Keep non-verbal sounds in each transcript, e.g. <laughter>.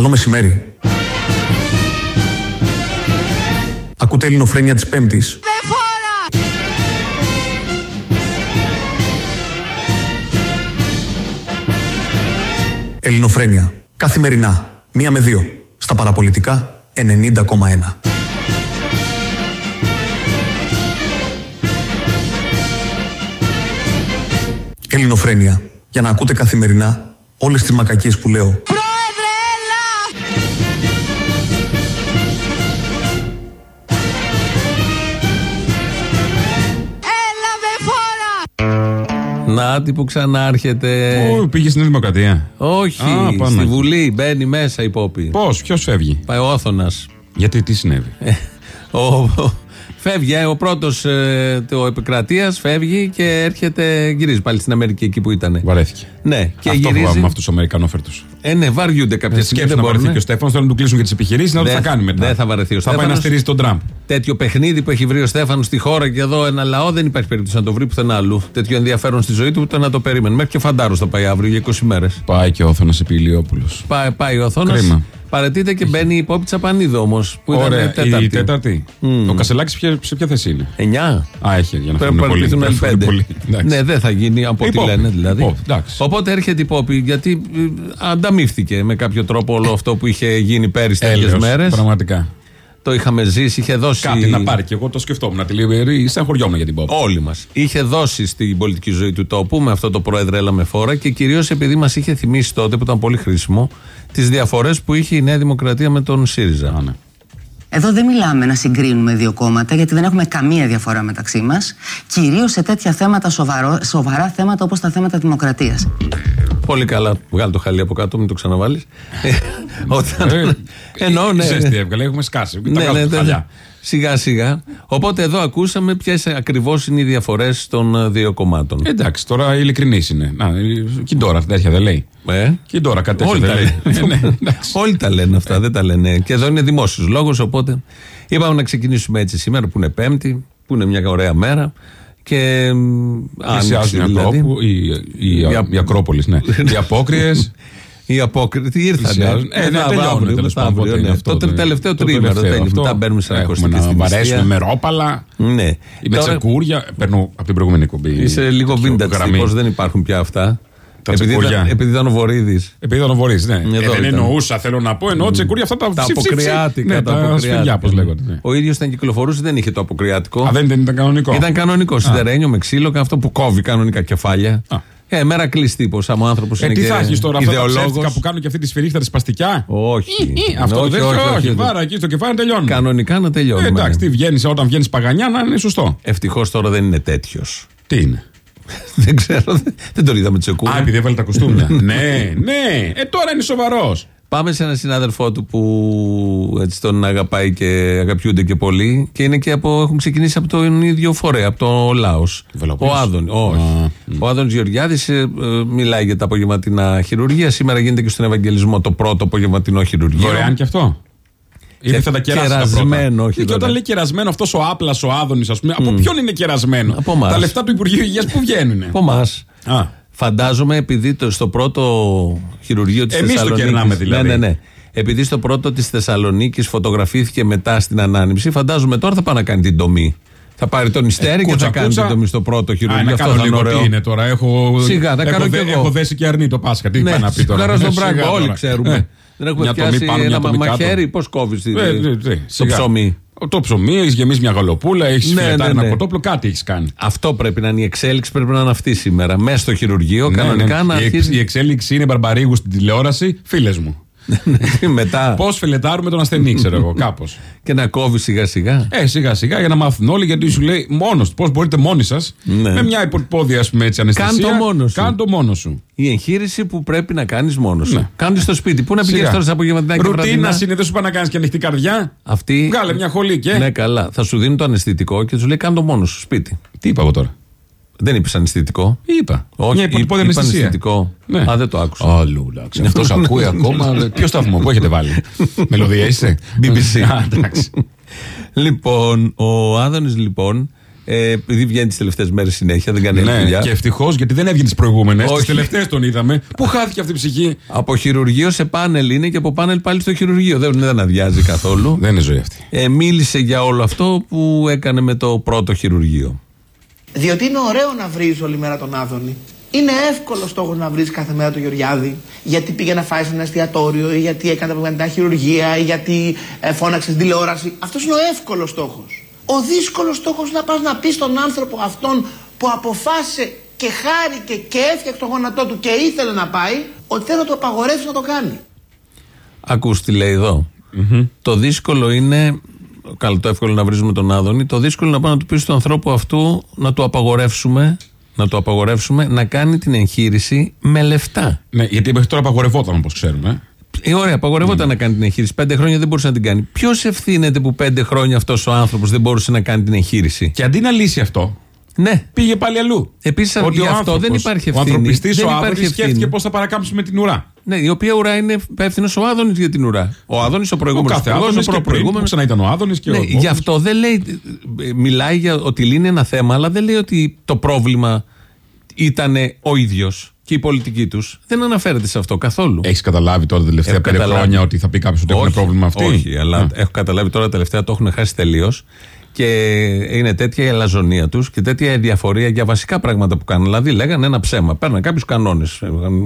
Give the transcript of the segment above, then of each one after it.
Καλό μεσημέρι. Ακούτε ελληνοφρένια της Πέμπτης. Ελληνοφρένια. Καθημερινά. Μία με δύο. Στα παραπολιτικά 90,1. Ελληνοφρένια. Για να ακούτε καθημερινά όλες τις μακακίες που λέω. Φόρα! Να τι που ξανάρχεται. Πού πήγε στην Δημοκρατία; Όχι, Α, πάνω στη εκεί. Βουλή μπαίνει μέσα η Πόπη. Πώς, ποιος φεύγει; Πάει ο Όθωνας. Γιατί, τι συνέβη; Ο, φεύγει, ε, ο πρώτος ε, το επικρατείας φεύγει και έρχεται, γυρίζει πάλι στην Αμερική εκεί που ήταν. Βαρέθηκε. Ναι, και Αυτό γυρίζει. φοβάμαι με αυτούς τους Αμερικανόφερτους. Ε, ναι, βαριούνται κάποια στιγμή. Σκέψου Δεν να μπορούν. βαρεθεί και ο Στέφανος, θέλουν να του κλείσουν και τις επιχειρήσεις, να δω τι Δεν- θα κάνει μετά. δεν θα βαρεθεί ο Θα πάει να Στέφανος. στηρίζει τον Τραμπ. Τέτοιο παιχνίδι που έχει βρει ο Στέφανος στη χώρα και εδώ ένα λαό δεν υπάρχει περίπτωση να το βρει πουθενά αλλού. Τέτοιο ενδιαφέρον στη ζωή του ούτε να το περίμενε. Μέχρι και φαντάρος θα πάει αύριο για 20 μέρες. Πάει και ο Όθωνα Επιλιόπουλος. Πάει, πάει ο Οθώνα. Κρίμα. Παρετείται και μπαίνει η υπόπη Τσαπανίδου όμως. Που ήταν Ωραία, τέταρτη. η τέταρτη. Ο Κασελάκης σε ποια θέση είναι; 9. Α, έχει για να Πρέπει να φύγουν πολύ. παραιτηθούν Πρέπει να άλλοι φύγουν πέντε. πολύ. Εντάξει. Ναι, δεν θα γίνει από ό,τι Υπόπη. λένε δηλαδή. Υπόπη, εντάξει. Οπότε έρχεται η Πόπη γιατί ε, ανταμείφθηκε με κάποιο τρόπο όλο αυτό που είχε γίνει πέρυσι τέτοιες Έλεος, μέρες. Πραγματικά. Το είχαμε ζήσει, είχε δώσει. Κάτι να πάρει και εγώ το σκεφτόμουν. Τη Λιβερή, στεναχωριόμουν για την Πόπη. Όλοι μας. Είχε δώσει στην πολιτική ζωή του τόπου με αυτό το πρόεδρε έλα με φόρα και κυρίως επειδή μας είχε θυμίσει τότε που ήταν πολύ χρήσιμο τις διαφορές που είχε η Νέα Δημοκρατία με τον ΣΥΡΙΖΑ. Α, ναι. Εδώ δεν μιλάμε να συγκρίνουμε δύο κόμματα, γιατί δεν έχουμε καμία διαφορά μεταξύ μας. Κυρίως σε τέτοια θέματα, σοβαρό, σοβαρά θέματα όπως τα θέματα δημοκρατίας. Πολύ καλά. Βγάλει το χαλί από κάτω, μην το ξαναβάλεις. <laughs> Όταν. Ε, Εννοώ, ναι. Ζέστη έβγαλε, έχουμε σκάσει. Τα Ναι, βγάζω ναι, τα ναι, χαλιά. Ναι. Σιγά σιγά. Οπότε εδώ ακούσαμε ποιες ακριβώς είναι οι διαφορές των ε, δύο κομμάτων. Εντάξει, τώρα ειλικρινής είναι. Να, ε, και τώρα τέτοια δεν λέει. Ε, Και τώρα κάτι τέτοιο Όλοι δεν τα, λέει. λένε. Ναι, <laughs> ναι, εντάξει. Όλοι τα λένε αυτά, δεν τα λένε. Και εδώ είναι δημόσιος λόγος. Οπότε είπαμε να ξεκινήσουμε έτσι σήμερα που είναι Πέμπτη, που είναι μια ωραία μέρα. Και μ, άνοιξη Πλησιάζουν οι δηλαδή. Ακρόπου- οι- οι- Οι- οι Ακρόπολεις, ναι. <laughs> Οι απόκριες. Οι απόκριτοι ήρθαν. Πλησιάζουν. Ε, ναι, τελειώνουν, τέλος πάντων, αύριο, οπότε ναι. είναι Αυτό αυτό το το- τελευταίο το τρίμηνο. τελευταίο τέλει. αυτό. Μετά μπαίνουμε σε Έχουμε ανακοστική να στην βαρέσουμε νηστεία. με ρόπαλα. Ναι. Ή με Τώρα τσεκούρια. Παίρνω από την προηγούμενη εκπομπή. Είσαι λίγο τέτοιο vintage γραμμή. τύπος, δεν υπάρχουν πια αυτά. Τα επειδή, τσεκούρια. ήταν, επειδή ήταν ο Βορύδης. Επειδή ήταν ο Βορύς, ναι. Ε, Εδώ δεν ήταν. εννοούσα, θέλω να πω. Εννοώ τσεκούρια αυτά τα Τα ψι, ψι, ψι. αποκριάτικα. Ναι, τα τα αποκριάτικα. σφυριά, πώς λέγονται. ναι. Ο ίδιος ήταν κυκλοφορούσε, δεν είχε το αποκριάτικο. Α, δεν δεν ήταν κανονικό. Ήταν κανονικό σιδερένιο με ξύλο, αυτό που κόβει κανονικά κεφάλια. Α. Ε, μέρα κλειστή τύπος. Άμα ο άνθρωπος Ε, είναι τι και θα έχεις τώρα αυτά τα ιδεολόγος. ψεύτικα που κάνουν και αυτή τη σφυρίχτα τη σπαστικιά. Όχι. Ή, Αυτό όχι, δεν όχι, όχι, όχι, όχι. Βάρα εκεί στο κεφάλι τελειώνει. Κανονικά να Ε, τελειώνουμε. εντάξει, τι βγαίνεις όταν βγαίνεις παγανιά να είναι σωστό. Ευτυχώς τώρα δεν είναι τέτοιος. Τι είναι; <laughs> δεν ξέρω, δεν- δεν τον είδαμε τσεκούρι. Α, επειδή έβαλε τα κουστούμια. <laughs> ναι, ναι. Ε, τώρα είναι σοβαρός. Πάμε σε έναν συνάδελφό του που έτσι τον αγαπάει και αγαπιούνται και πολύ και είναι και από, έχουν ξεκινήσει από τον ίδιο φορέα, από το Λάος. Βελοπούλος. Ο Άδων, όχι. Ο Άδων Γεωργιάδης μιλάει για τα απογευματινά χειρουργία. Σήμερα γίνεται και στον Ευαγγελισμό το πρώτο απογευματινό χειρουργείο. Δωρεάν και αυτό; Ή δεν θα τα κεράσει τα πρώτα; κερασμένο, όχι Και όταν δωρεάν. λέει κερασμένο αυτός ο άπλας, ο άδωνης, ας πούμε, από ποιον είναι κερασμένο; Από εμάς. Τα λεφτά του Υπουργείου Υγείας που βγαίνουν. Από εμάς. Α, Φαντάζομαι επειδή το, στο πρώτο χειρουργείο της Εμείς το Θεσσαλονίκη. κερνάμε δηλαδή. Ναι, ναι, ναι. Επειδή στο πρώτο της Θεσσαλονίκης φωτογραφήθηκε μετά στην ανάνυψη, φαντάζομαι τώρα θα πάει να κάνει την τομή. Θα πάρει τον Ιστέρη και κούτσα, θα κάνει κούτσα. την τομή στο πρώτο Α, χειρουργείο. να Αυτό κάνω θα είναι λίγο ωραίο. τι είναι τώρα. Έχω, Σιγά, τα έχω, κάνω κι εγώ. έχω δέσει και αρνή το Πάσχα. Τι Ναι, πάει να πει τώρα. χαρά στον Σιγά πράγμα. τώρα. Όλοι ξέρουμε. Ε, Δεν έχουμε μια τομή πιάσει πάνω, μια ένα τομή κάτω. μαχαίρι. Πώς κόβεις Ε, ε, ε, το σιγά. ψωμί; Το ψωμί, έχεις γεμίσει μια γαλοπούλα, έχεις Ναι, φιλετάρει ναι, ναι. ένα κοτόπουλο, κάτι έχεις κάνει. Αυτό πρέπει να είναι η εξέλιξη, πρέπει να είναι αυτή σήμερα. Μέσα στο χειρουργείο, Ναι, κανονικά ναι. να Η εξ- αρχίσει. Η εξέλιξη είναι μπαρμπαρίγου στην τηλεόραση, φίλες μου. Μετά Πώς φιλετάρουμε τον ασθενή, ξέρω εγώ, κάπως. και να κόβει σιγά σιγά. Ε, σιγά σιγά για να μάθουν όλοι, γιατί σου λέει μόνος του. Πώς μπορείτε μόνοι σας, Ναι. με μια υποπόδια, ας πούμε έτσι, αναισθησία. Κάν το μόνος σου. Κάν το μόνος σου. Η εγχείρηση που πρέπει να κάνεις μόνος σου. Ναι. Κάντε στο σπίτι. Πού να πηγαίνει Σιγά. τώρα σε απογευματινά και Ρουτίνα βραδινά. είναι, δεν σου πάει να κάνεις και ανοιχτή καρδιά. Αυτή. Βγάλε μια χολή και. Ναι, καλά. Θα σου δίνει το αναισθητικό και σου λέει κάνε το μόνος σου σπίτι. Τι είπα εγώ τώρα; Δεν είπε αναισθητικό. Είπα. Όχι, μια υποπόδια είπα αναισθησία. αναισθητικό. Ναι. Α, δεν το άκουσα. Αλλού, εντάξει. Αυτός ακούει ακόμα. Ποιο σταθμό, πού έχετε βάλει; <laughs> Μελωδία είσαι. BBC. Α, εντάξει. Λοιπόν, ο Άδωνης λοιπόν Ε, επειδή βγαίνει τις τελευταίες μέρες συνέχεια, δεν κάνει άλλη Ναι, δουλειά. και ευτυχώς γιατί δεν έβγαινε τις προηγούμενες. Τις Όχι. τελευταίες τον είδαμε. Πού χάθηκε αυτή η ψυχή; Από χειρουργείο σε πάνελ είναι και από πάνελ πάλι στο χειρουργείο. Δεν, δεν αδειάζει καθόλου. Δεν είναι ζωή αυτή. Ε, μίλησε για όλο αυτό που έκανε με το πρώτο χειρουργείο. Διότι είναι ωραίο να βρει όλη μέρα τον Άδωνη. Είναι εύκολο στόχος να βρει κάθε μέρα τον Γεωργιάδη. Γιατί πήγε να φάει σε ένα εστιατόριο, ή γιατί έκανε τα χειρουργία, ή γιατί ε, φώναξες στην τηλεόραση. Αυτός είναι ο εύκολος στόχος. Ο δύσκολος στόχος είναι να πας να πεις στον άνθρωπο αυτόν που αποφάσισε και χάρηκε και έφτιαξε το γόνατό του και ήθελε να πάει, ότι θέλω να το απαγορεύσει να το κάνει. Ακούς τι λέει εδώ. Το δύσκολο είναι. Καλό, το εύκολο να βρίζουμε τον Άδωνη. Το δύσκολο είναι να πάμε να του πει στον ανθρώπου αυτού να του απαγορεύσουμε να το απαγορεύσουμε να κάνει την εγχείρηση με λεφτά. Ναι, γιατί μέχρι τώρα απαγορευόταν όπως ξέρουμε. Ε, ωραία, απαγορευόταν να κάνει την εγχείρηση. Πέντε χρόνια δεν μπορούσε να την κάνει. Ποιος ευθύνεται που πέντε χρόνια αυτός ο άνθρωπος δεν μπορούσε να κάνει την εγχείρηση; Και αντί να λύσει αυτό, Ναι. πήγε πάλι αλλού. Επίσης, Ότι γι' ο αυτό άνθρωπος, δεν υπάρχει Ο ευθύνη. ανθρωπιστής Δεν ο υπάρχει Άδωνη ευθύνη. σκέφτηκε πώς θα παρακάμψουμε την ουρά. Ναι, η οποία ουρά είναι υπεύθυνος ο Άδωνης για την ουρά. Ο Άδωνης, ο Ο προηγούμενο κάθε Άδωνης και πριν, προηγούμενο. που ξανά ήταν ο Άδωνης και Ναι, ο. γι' αυτό δεν λέει. ε, Μιλάει για ότι λύνει ένα θέμα, αλλά δεν λέει ότι το πρόβλημα ήταν ο ίδιος και η πολιτική τους. Δεν αναφέρεται σε αυτό καθόλου. Έχεις καταλάβει τώρα τα τελευταία Έχω πέντε καταλάβει. χρόνια ότι θα πει κάποιος ότι έχουν πρόβλημα αυτοί; Όχι, αλλά Α. έχω καταλάβει τώρα τελευταία το έχουν χάσει τελείως. Και είναι τέτοια η αλαζονία τους και τέτοια η διαφορία για βασικά πράγματα που κάνουν. Δηλαδή, λέγανε ένα ψέμα. Παίρναν κάποιους κανόνες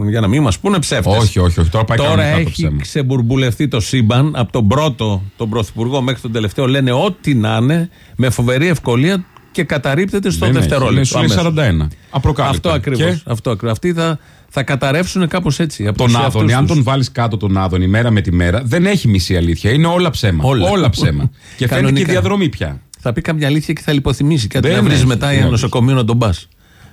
για να μην μας πούνε ψεύτες. Όχι, όχι, όχι. Τώρα πάει Τώρα κανονικά το έχει ψέμα. ξεμπουρμπουλευτεί το σύμπαν από τον πρώτο, τον πρωθυπουργό μέχρι τον τελευταίο. Λένε ό,τι να είναι με φοβερή ευκολία και καταρρύπτεται στο Δεν έχει, δευτερόλεπτο. λέει, σου λέει αμέσως. 41. Απροκάλυπτα. Αυτό ακριβώς. Και Αυτό ακριβώς. Αυτοί θα, θα καταρρεύσουν κάπως έτσι. Από τον τους Άδωνη, εαυτούς αν τους. τον βάλεις κάτω τον Άδωνη μέρα με τη μέρα, δεν έχει μισή αλήθεια. Είναι όλα ψέμα. Όλα. ψέμα. <laughs> και φαίνεται και η Κανονικά. διαδρομή πια. Θα πει καμιά αλήθεια και θα λιποθυμήσει. Κάτι Δεν να βρει έχει, μετά τι για να νοσοκομείο να τον πας.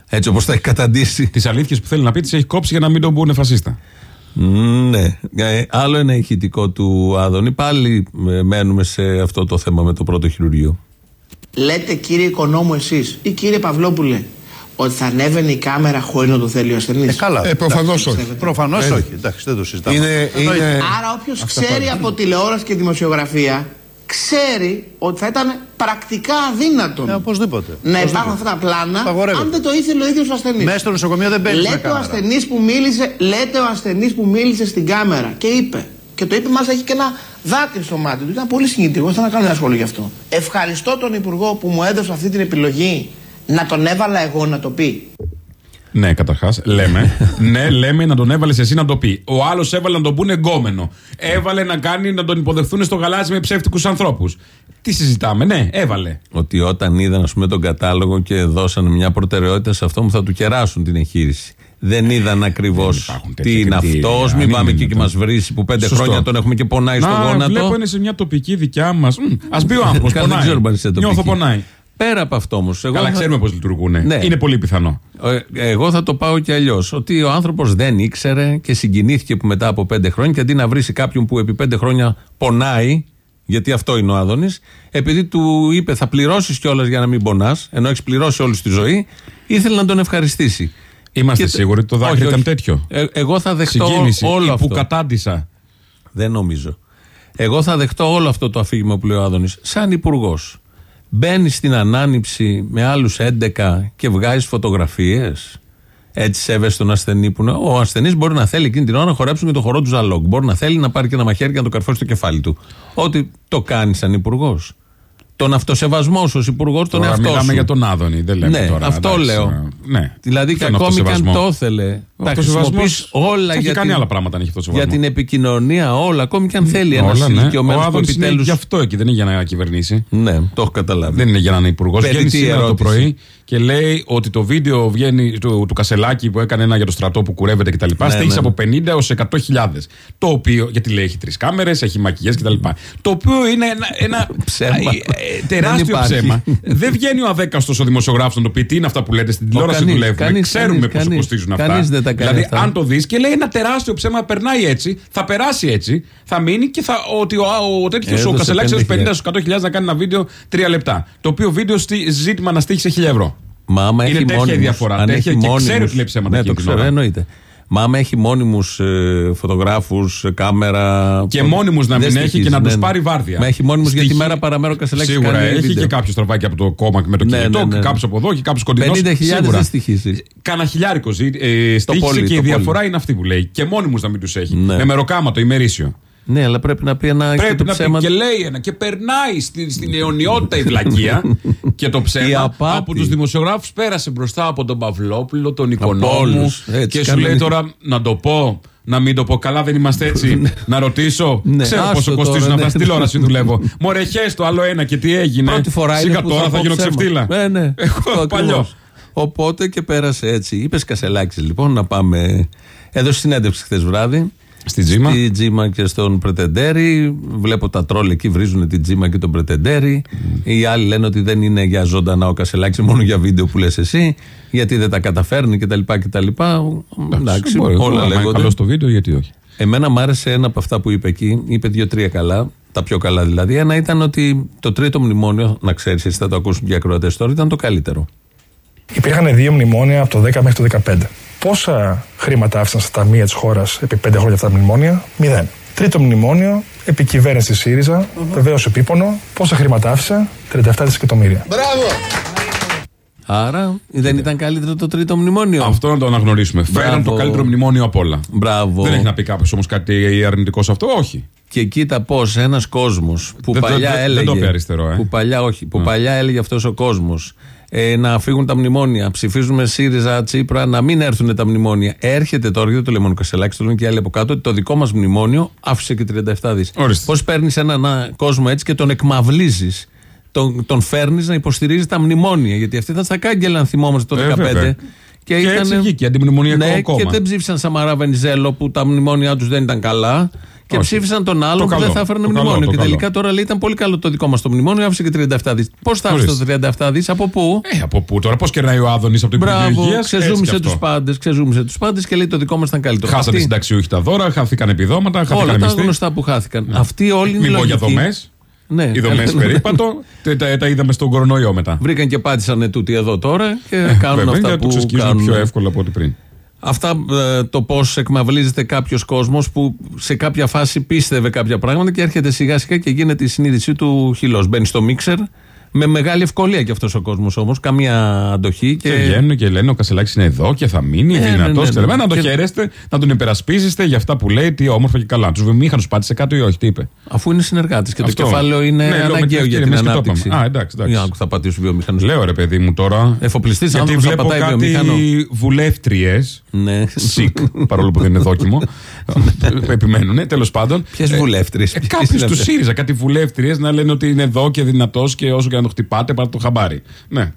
Έτσι όπως τα έχει καταντήσει. Τις αλήθειες που θέλει να πει τις έχει κόψει για να μην τον πούνε φασίστα. Μ, ναι. Ε, άλλο ένα ηχητικό του Άδωνη. Πάλι ε, μένουμε σε αυτό το θέμα με το πρώτο χειρουργείο. Λέτε κύριε Οικονόμου εσείς ή κύριε Παυλόπουλε ότι θα ανέβαινε η κάμερα χωρίς να το θέλει ο ασθενής; Ε, καλά. Ε, προφανώς όχι. Προφανώς όχι. Εντάξει, δεν το συζητάμε. Είναι, είναι, Άρα όποιος ξέρει από τηλεόραση και δημοσιογραφία ξέρει ότι θα ήταν πρακτικά αδύνατον Ε, οπωσδήποτε. να υπάρχουν αυτά τα πλάνα Απαγορεύεται. αν δεν το ήθελε ο ίδιος ο ασθενής. Μέσα στο νοσοκομείο δεν παίρνεις Λέτε ο ασθενής που μίλησε, λέτε ο ασθενής που μίλησε στην κάμερα και είπε. Και το είπε μάλιστα έχει και ένα δάκρυ στο μάτι του. Ήταν πολύ συγκινητικό. Θέλω να κάνω ένα σχόλιο γι' αυτό. Ευχαριστώ τον Υπουργό που μου έδωσε αυτή την επιλογή να τον έβαλα εγώ να το πει. Ναι, καταρχάς, λέμε. <laughs> ναι, λέμε να τον έβαλες εσύ να το πει. Ο άλλος έβαλε να τον πούνε εγκόμενο. Έβαλε να κάνει να τον υποδεχθούν στο γαλάζι με ψεύτικους ανθρώπους. Τι συζητάμε, ναι, έβαλε. Ότι όταν είδαν ας πούμε, τον κατάλογο και δώσαν μια προτεραιότητα σε αυτό, θα του κεράσουν την εγχείρηση. Δεν είδαν ακριβώς Δεν υπάρχουν τέτοια τι είναι κριτήρια. αυτός. Αν Μην είναι πάμε εκεί και δυνατόν. μας βρει που πέντε Σωστό. χρόνια τον έχουμε και πονάει στο Να, γόνατο. βλέπω είναι σε μια τοπική δικιά μας. Α μπει ο άνθρωπος. Καλά, δεν ξέρω αν είσαι τοπική. Νιώθω πονάει. Πέρα από αυτό όμως. Καλά, ξέρουμε πώς λειτουργούν. Ναι. Είναι πολύ πιθανό. Ε, Εγώ θα το πάω και αλλιώς. Ότι ο άνθρωπος δεν ήξερε και συγκινήθηκε που μετά από πέντε χρόνια και αντί να βρει κάποιον που επί πέντε χρόνια πονάει, γιατί αυτό είναι ο Άδωνης, επειδή του είπε θα πληρώσεις κιόλας για να μην πονάς, ενώ έχεις πληρώσει όλη τη ζωή, ήθελε να τον ευχαριστήσει. Είμαστε Και- σίγουροι ότι το δάκρυ Όχι, ήταν όχι. τέτοιο. Ε, εγώ θα δεχτώ Συγκίνηση. όλο ή αυτό. που κατάντησα. Δεν νομίζω. Εγώ θα δεχτώ όλο αυτό το αφήγημα που λέει ο Άδωνης σαν υπουργός. Μπαίνεις στην ανάνυψη με άλλους 11 και βγάζεις φωτογραφίες. Έτσι σέβεσαι τον ασθενή που είναι. Ο ασθενής μπορεί να θέλει εκείνη την ώρα να χορέψουν και το χορό του ζαλόγκ. Μπορεί να θέλει να πάρει και ένα μαχαίρι και να το καρφώσει στο κεφάλι του. Ότι το κάνεις σαν υπουργός. Τον αυτοσεβασμό σου ως υπουργός, τον Τώρα εαυτό μιλάμε σου. για τον Άδωνη. Δεν λέμε ναι, τώρα. αυτό εντάξει, λέω. ε, Ναι. Δηλαδή και Ποιο είναι ακόμη και αν αυτοσεβασμό; το ήθελε, Ο τα αυτοσεβασμός χρησιμοποιείς όλα θα έχει για κάνει την, άλλα πράγματα αν έχει αυτοσεβασμό. για την επικοινωνία, όλα. Ακόμη και αν θέλει ένας Όλα, ναι. ηλικιωμένος Ο που Άδωνης είναι επιτέλου. γι' αυτό εκεί, δεν είναι για να κυβερνήσει. Ναι, το έχω καταλάβει. Δεν είναι για να είναι υπουργός. Περιττή Βγαίνει σήμερα το ερώτηση. πρωί και λέει ότι το βίντεο βγαίνει του, του Κασελάκη που έκανε ένα για το στρατό που κουρεύεται κτλ. Ναι, στήχησε ναι. από 50 έως 100.000. Το οποίο, γιατί λέει έχει τρεις κάμερες, έχει μακιγιές κτλ. Το οποίο είναι ένα, ένα Ψέμα. ε, ε, Δεν τεράστιο υπάρχει. ψέμα. Δεν βγαίνει ο αδέκαστος ο δημοσιογράφος να το πει τι είναι αυτά που λέτε στην τηλεόραση κανείς, δουλεύουμε. κανείς, Ξέρουμε κανείς, πόσο κανείς. κοστίζουν αυτά. Κανείς δεν τα κάνει δηλαδή, αυτά. αν το δεις και λέει ένα τεράστιο ψέμα, περνάει έτσι, θα περάσει έτσι, θα μείνει και θα, ότι ο, ο, ο τέτοιος ο Έδωσε Κασελάκης έδωσε 50.000. 50-100.000 να κάνει ένα βίντεο 3 λεπτά. Το οποίο βίντεο στη, ζήτημα να στήχησε 1000 ευρώ. Μα άμα Είναι έχει τέτοια η μόνιμους, διαφορά, αν τέτοια έχει και μόνιμους- ξέρει ότι λέει ψέματα Ναι, εκείνη το την ξέρω, ώρα. εννοείται. Μα άμα έχει μόνιμους ε, φωτογράφους, κάμερα. Και μόνιμους να δεν μην έχει στοιχίζει, και να ναι, τους ναι. πάρει βάρδια. Μα έχει μόνιμους γιατί Στοιχεί- μέρα παραμέρα ο Κασελάκη Σίγουρα κάνει έχει βίντεο. και κάποιο στραβάκι από το κόμμα με το Ναι, κινητό, ναι, ναι. και κάποιος από εδώ και κάποιος κοντινός. 50.000 δεν στοιχίζει. Κάνα χιλιάρικος ζει- ε, στοίχησε πολύ, και η το διαφορά πολύ. είναι αυτή που λέει. Και μόνιμους να μην τους έχει. Ναι. Με μεροκάματο, ημερήσιο. Ναι, αλλά πρέπει να πει ένα και Πρέπει το να πει ψέμα. και λέει ένα και περνάει στην, στην αιωνιότητα η βλακεία <laughs> και το Η ψέμα απάτη. από τους δημοσιογράφους πέρασε μπροστά από τον Παυλόπουλο, τον Από Οικονόμου όλους. Έτσι, και σου κάνει- λέει τώρα να το πω. Να μην το πω καλά, δεν είμαστε έτσι. να ρωτήσω. Ναι, Ξέρω άστο πόσο τώρα, κοστίζουν αυτά. ναι. Στην τηλεόραση δουλεύω. Μωρέ, χες το άλλο ένα και τι έγινε. Πρώτη φορά είναι Σιγά που τώρα θα πω γίνω ψέμα. ξεφτύλα. Ναι, ναι. <laughs> Εγώ Αυτό παλιό. ακριβώς. Οπότε και πέρασε έτσι. Είπες Κασελάκης λοιπόν να πάμε. Έδωσε συνέντευξη χθες βράδυ. Στη Τζίμα. Στη Τζίμα και στον Πρετεντέρη. Βλέπω τα τρόλ εκεί βρίζουν την Τζίμα και τον Πρετεντέρη. Οι άλλοι λένε ότι δεν είναι για ζωντανά ο Κασελάκης, μόνο για βίντεο που λες εσύ. Γιατί δεν τα καταφέρνει κτλ. κτλ. Εντάξει, Μπορεί, όλα άμα είναι λέγονται. Καλό στο βίντεο, γιατί όχι. Εμένα μ' άρεσε ένα από αυτά που είπε εκεί. Είπε δύο-τρία καλά. Τα πιο καλά δηλαδή. Ένα ήταν ότι το τρίτο μνημόνιο, να ξέρεις, εσύ θα το ακούσουν και οι ακροατές τώρα, ήταν το καλύτερο. Υπήρχαν δύο μνημόνια από το 10 μέχρι το 15. Πόσα χρήματα άφησαν στα ταμεία της χώρας επί πέντε χρόνια αυτά τα μνημόνια, μηδέν. Τρίτο μνημόνιο, επί κυβέρνηση ΣΥΡΙΖΑ, βεβαίως επίπονο. Πόσα χρήματα άφησε, 37 δισεκατομμύρια. Άρα δεν ήταν καλύτερο το τρίτο μνημόνιο; Αυτό να το αναγνωρίσουμε. Φέραν Μπράβο. το καλύτερο μνημόνιο απ' όλα. Μπράβο. Δεν έχει να πει κάποιος όμως κάτι αρνητικό σε αυτό, όχι. Και κοίτα πώς ένας κόσμος που Δεν το- παλιά δεν- δεν έλεγε. το είπε αριστερό, ε. Που παλιά, όχι, που παλιά έλεγε αυτός ο κόσμος. Ε, να φύγουν τα μνημόνια. Ψηφίζουμε ΣΥΡΙΖΑ, Τσίπρα, να μην έρθουν τα μνημόνια. Έρχεται τώρα, γιατί το λέμε μόνο Κασελάκη, το λένε και οι άλλοι από κάτω, ότι το δικό μας μνημόνιο άφησε και 37 δις. Ορίστε. Πώς παίρνεις έναν α, κόσμο έτσι και τον εκμαυλίζεις. Τον, τον φέρνεις να υποστηρίζεις τα μνημόνια. Γιατί αυτή ήταν στα κάγκελα, αν θυμόμαστε το Ε, 2015. βέβαια. Και έτσι βγήκε, αντιμνημονιακό ναι, κόμμα. Και δεν ψήφισαν Σαμαρά Βενιζέλο που τα μνημόνια τους δεν ήταν καλά. Και Όχι. ψήφισαν τον άλλο Το που καλό, δεν θα έφερνε το καλό, μνημόνιο. το και καλό. τελικά τώρα λέει ήταν πολύ καλό το δικό μας το μνημόνιο, άφησε και 37 δις. Πώς θα άφησε το Ορίστε. 37 δις, από πού; Ε, από πού τώρα, πώς κερνάει ο Άδωνης από την Υπουργείο Μπράβο, Υγείας, ξεζούμισε έτσι κι τους αυτό. πάντες, ξεζούμισε τους πάντες και λέει το δικό μας ήταν καλύτερο. Χάσανε Αυτή- συνταξιούχοι τα δώρα, χάθηκαν επιδόματα, Όλα χάθηκαν τα μισθοί. γνωστά που χάθηκαν. Αυτή όλη είναι η Μην πω για λογική. δομές. Ναι, Οι δομές <laughs> περίπατο, τα, τα, τα είδαμε στον κορονοϊό μετά. Βρήκαν και πάτησαν τούτοι εδώ τώρα και κάνουν Βέβαια, αυτά γιατί το που ξεσκίζουν κάνουν. πιο εύκολα από ό,τι πριν. Αυτά ε, το πώς εκμαυλίζεται κάποιος κόσμος που σε κάποια φάση πίστευε κάποια πράγματα και έρχεται σιγά σιγά και γίνεται η συνείδησή του χυλός. Μπαίνει στο μίξερ με μεγάλη ευκολία και αυτός ο κόσμος όμως. Καμία αντοχή. Και, Και βγαίνουν και λένε ο Κασελάκης είναι εδώ και θα μείνει, Ε, είναι ναι, δυνατός. ναι, ναι. Να τον Και- χαίρεστε, να τον υπερασπίζεστε για αυτά που λέει, τι όμορφα και καλά. Τους βιομήχανου πάτησε κάτω ή όχι, τι είπε. Αφού είναι συνεργάτης και Αυτό. το κεφάλαιο είναι Ναι, λέω με την αναγκαίο για ευκαιρία, την μιας και το ανάπτυξη. είπαμε. Α, εντάξει, εντάξει. Για να θα πατήσουν βιομηχανού. Λέω ρε παιδί μου τώρα. Εφοπλιστής Γιατί άνθρωπος θα βλέπω πατάει κάτι βιομηχανό. βουλεύτριες. Ναι. Σικ, παρόλο που δεν είναι δόκιμο. <laughs> Επιμένουν, τέλος πάντων. Ποιες βουλεύτριες. Ε, Κάποιε τους ΣΥΡΙΖΑ, κάτι βουλεύτριες να λένε ότι είναι εδώ και δυνατός και όσο και να το χτυπάτε, πάρτε το χαμπάρι. Ναι.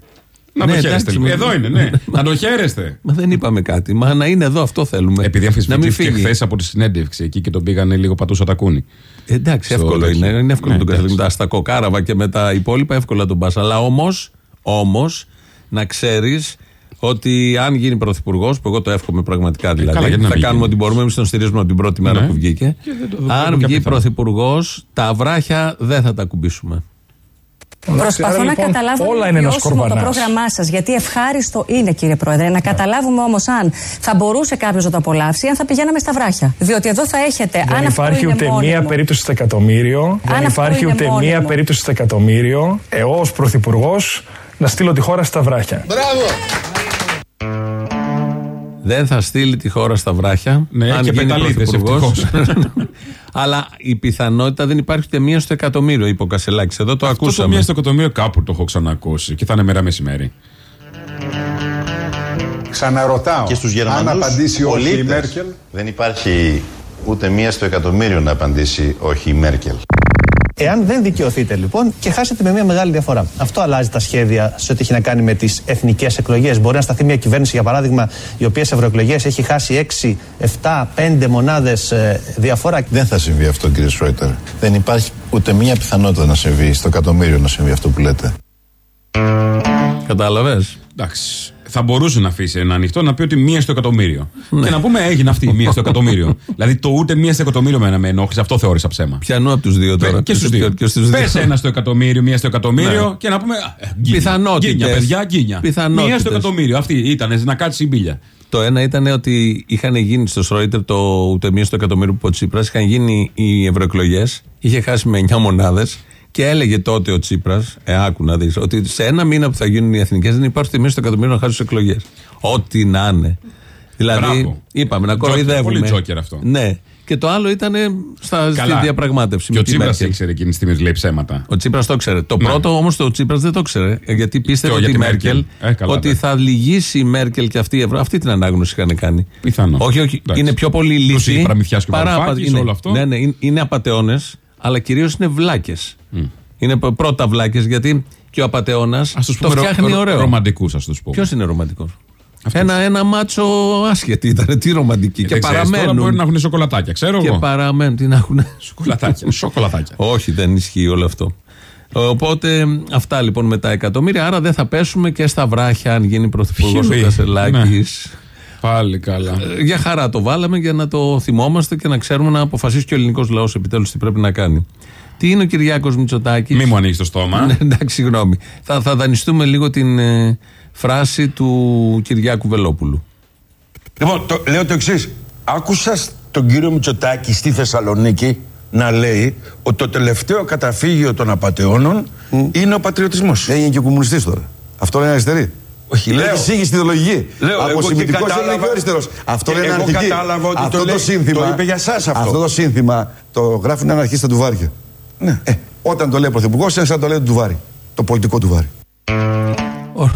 Να Ναι, το χαίρεστε. εντάξει, λίγο. με- Εδώ είναι, ναι. <laughs> να το χαίρεστε. Μα δεν είπαμε κάτι. Μα να είναι εδώ, αυτό θέλουμε. Επειδή να μην αμφισβητήθηκε φύγει. χθες από τη συνέντευξη εκεί και τον πήγανε λίγο πατούσα τα κούνη. Εντάξει, Στο εύκολο τέτοιο. είναι. Είναι εύκολο Ναι, να τον εντάξει. καθαρίσει στα κοκάραβα και με τα υπόλοιπα εύκολα να τον πας. Αλλά όμως, όμως, να ξέρεις ότι αν γίνει πρωθυπουργός, που εγώ το εύχομαι πραγματικά δηλαδή, Ε, καλά, γιατί να θα μην κάνουμε γίνει. ό,τι μπορούμε, εμείς τον στηρίζουμε από την πρώτη μέρα Ναι. που βγήκε. Και δεν το βλέπω αν και βγει απίθανο. πρωθυπουργός, τα βράχια δεν θα τα ακουμπήσουμε. Προσπαθώ Άρα, να λοιπόν, καταλάβω όλα είναι ένας βιώσιμο το κορβανάς. πρόγραμμά σας. Γιατί ευχάριστο είναι, κύριε Πρόεδρε. Να καταλάβουμε όμως αν θα μπορούσε κάποιος να το απολαύσει ή αν θα πηγαίναμε στα βράχια. Διότι εδώ θα έχετε. Δεν αν αυτό υπάρχει είναι ούτε μόνιμο, μία περίπτωση στο εκατομμύριο. Αν δεν αυτό υπάρχει είναι ούτε μόνιμο. μία περίπτωση στο εκατομμύριο. Εγώ ω πρωθυπουργός να στείλω τη χώρα στα βράχια. Δεν θα στείλει τη χώρα στα βράχια. Ναι, αν και γίνει πεταλίδες, πρωθυπουργός. <laughs> ευτυχώς. Αλλά η πιθανότητα δεν υπάρχει ούτε μία στο εκατομμύριο, είπε ο Κασελάκης. Εδώ το Αυτό το ακούσαμε. μία στο εκατομμύριο κάπου το έχω ξανακούσει και θα είναι μέρα μεσημέρι. Ξαναρωτάω. Και στους αν Γερμανούς απαντήσει όχι η πολίτες Μέρκελ. δεν υπάρχει ούτε μία στο εκατομμύριο να απαντήσει όχι η Μέρκελ. Εάν δεν δικαιωθείτε λοιπόν και χάσετε με μια μεγάλη διαφορά. Αυτό αλλάζει τα σχέδια σε ό,τι έχει να κάνει με τις εθνικές εκλογές. Μπορεί να σταθεί μια κυβέρνηση, για παράδειγμα, η οποία σε ευρωεκλογές έχει χάσει 6, 7, 5 μονάδες διαφορά. Δεν θα συμβεί αυτό κύριε Σρόιτερ. Δεν υπάρχει ούτε μία πιθανότητα να συμβεί στο εκατομμύριο να συμβεί αυτό που λέτε. Κατάλαβες; Εντάξει. Θα μπορούσε να αφήσει ένα ανοιχτό να πει ότι μία στο εκατομμύριο. Και να πούμε έγινε αυτή η μία στο <laughs> εκατομμύριο. δηλαδή το ούτε μία στο εκατομμύριο με, με ενόχλησε. Αυτό θεώρησα ψέμα. Πιανού από τους δύο τώρα. Και στους Ποιος- δύο. ποιος στους δύο. Πες ένα στο εκατομμύριο, μία στο εκατομμύριο Ναι. και να πούμε. α, ε, γκίνια. Πιθανότητες. Γκίνια, παιδιά, γκίνια. Πιθανότητες. Μία στο εκατομμύριο. Αυτή ήταν να κάτσει η μπίλια. Το ένα ήταν ότι είχαν γίνει στο Σρόιτερ το ούτε μία στο εκατομμύριο που ο Τσίπρας, είχαν γίνει οι ευρωεκλογές, είχε χάσει με 9 μονάδες και έλεγε τότε ο Τσίπρας, ε, άκου να δεις, ότι σε ένα μήνα που θα γίνουν οι εθνικές δεν υπάρχει ούτε μία στο εκατομμύριο να χάσεις τι εκλογές. Ό,τι να είναι. Δηλαδή, Μπράβο. είπαμε να Τζόκερ, κοροϊδεύουμε. πολύ τζόκερ αυτό. Ναι. Και το άλλο ήταν στα, στη Καλά. διαπραγμάτευση. Και με ο τη Τσίπρας Μέρκελ. ήξερε εκείνη τη στιγμή ότι λέει ψέματα. Ο Τσίπρας το ξέρε. Το Ναι. πρώτο όμως το Τσίπρας δεν το ξέρε. ε, Γιατί πίστευε Ποιο, ότι η για τη Μέρκελ. Μέρκελ. Ε, καλά, ότι ναι. θα λυγίσει η Μέρκελ και αυτή η Ευρώπη. Αυτή την ανάγνωση είχαν κάνει. Πιθανό. Όχι, όχι. Εντάξει. Είναι πιο πολύ Τους λύση. είχε παραμυθιάσει και ο παρά Βαρουφάκης, είναι, όλο αυτό. Ναι, ναι, είναι, είναι απαταιώνες, αλλά κυρίως είναι βλάκες. Είναι π- πρώτα βλάκες γιατί και ο απαταιώνα Α τους το πούμε φτιάχνει ρο, ωραίο. ρομαντικούς, ας τους πούμε. Ποιος είναι ρομαντικός; Ένα, ένα μάτσο άσχετη ήταν. Τι ρομαντική. Ε, και δεν ξέρεις, Τώρα παραμένουν. μπορεί να έχουν σοκολατάκια, ξέρω Και εγώ. παραμένουν. Τι να έχουν. Σοκολατάκια. Σοκολατάκια. <laughs> Όχι, δεν ισχύει όλο αυτό. Οπότε αυτά λοιπόν με τα εκατομμύρια. Άρα δεν θα πέσουμε και στα βράχια αν γίνει πρωθυπουργός ο Ποιοι; Κασελάκη. Ναι. Πάλι καλά. Για χαρά το βάλαμε για να το θυμόμαστε και να ξέρουμε να αποφασίσει και ο ελληνικός λαός επιτέλους τι πρέπει να κάνει. Τι είναι ο Κυριάκος Μητσοτάκης; Μη μου ανοίξεις το στόμα. Ναι, εντάξει, συγγνώμη. Θα, θα δανειστούμε λίγο την ε, φράση του Κυριάκου Βελόπουλου. Λοιπόν, το, λέω το εξής. Άκουσα τον κύριο Μητσοτάκη στη Θεσσαλονίκη να λέει ότι το τελευταίο καταφύγιο των απαταιώνων είναι ο πατριωτισμός; Έγινε και κομμουνιστής τώρα. Αυτό είναι αριστερή. Όχι, Λέει λέω. εισήγηση ιδεολογική. Λέω, εγώ και Αποσημητικός είναι κατάλαβα- και ο αριστερός. Αυτό και είναι εγώ αναρχική. κατάλαβα ότι αυτό το λέει- σύνθημα, το είπε για εσάς αυτό. Αυτό το σύνθημα το γράφουν αναρχίστα του Βάρια. Ναι. Ε, όταν το λέει ο Πρωθυπουργός, είναι σαν να το λέει του Βάρη. Το πολιτικό του Βάρη. Ο,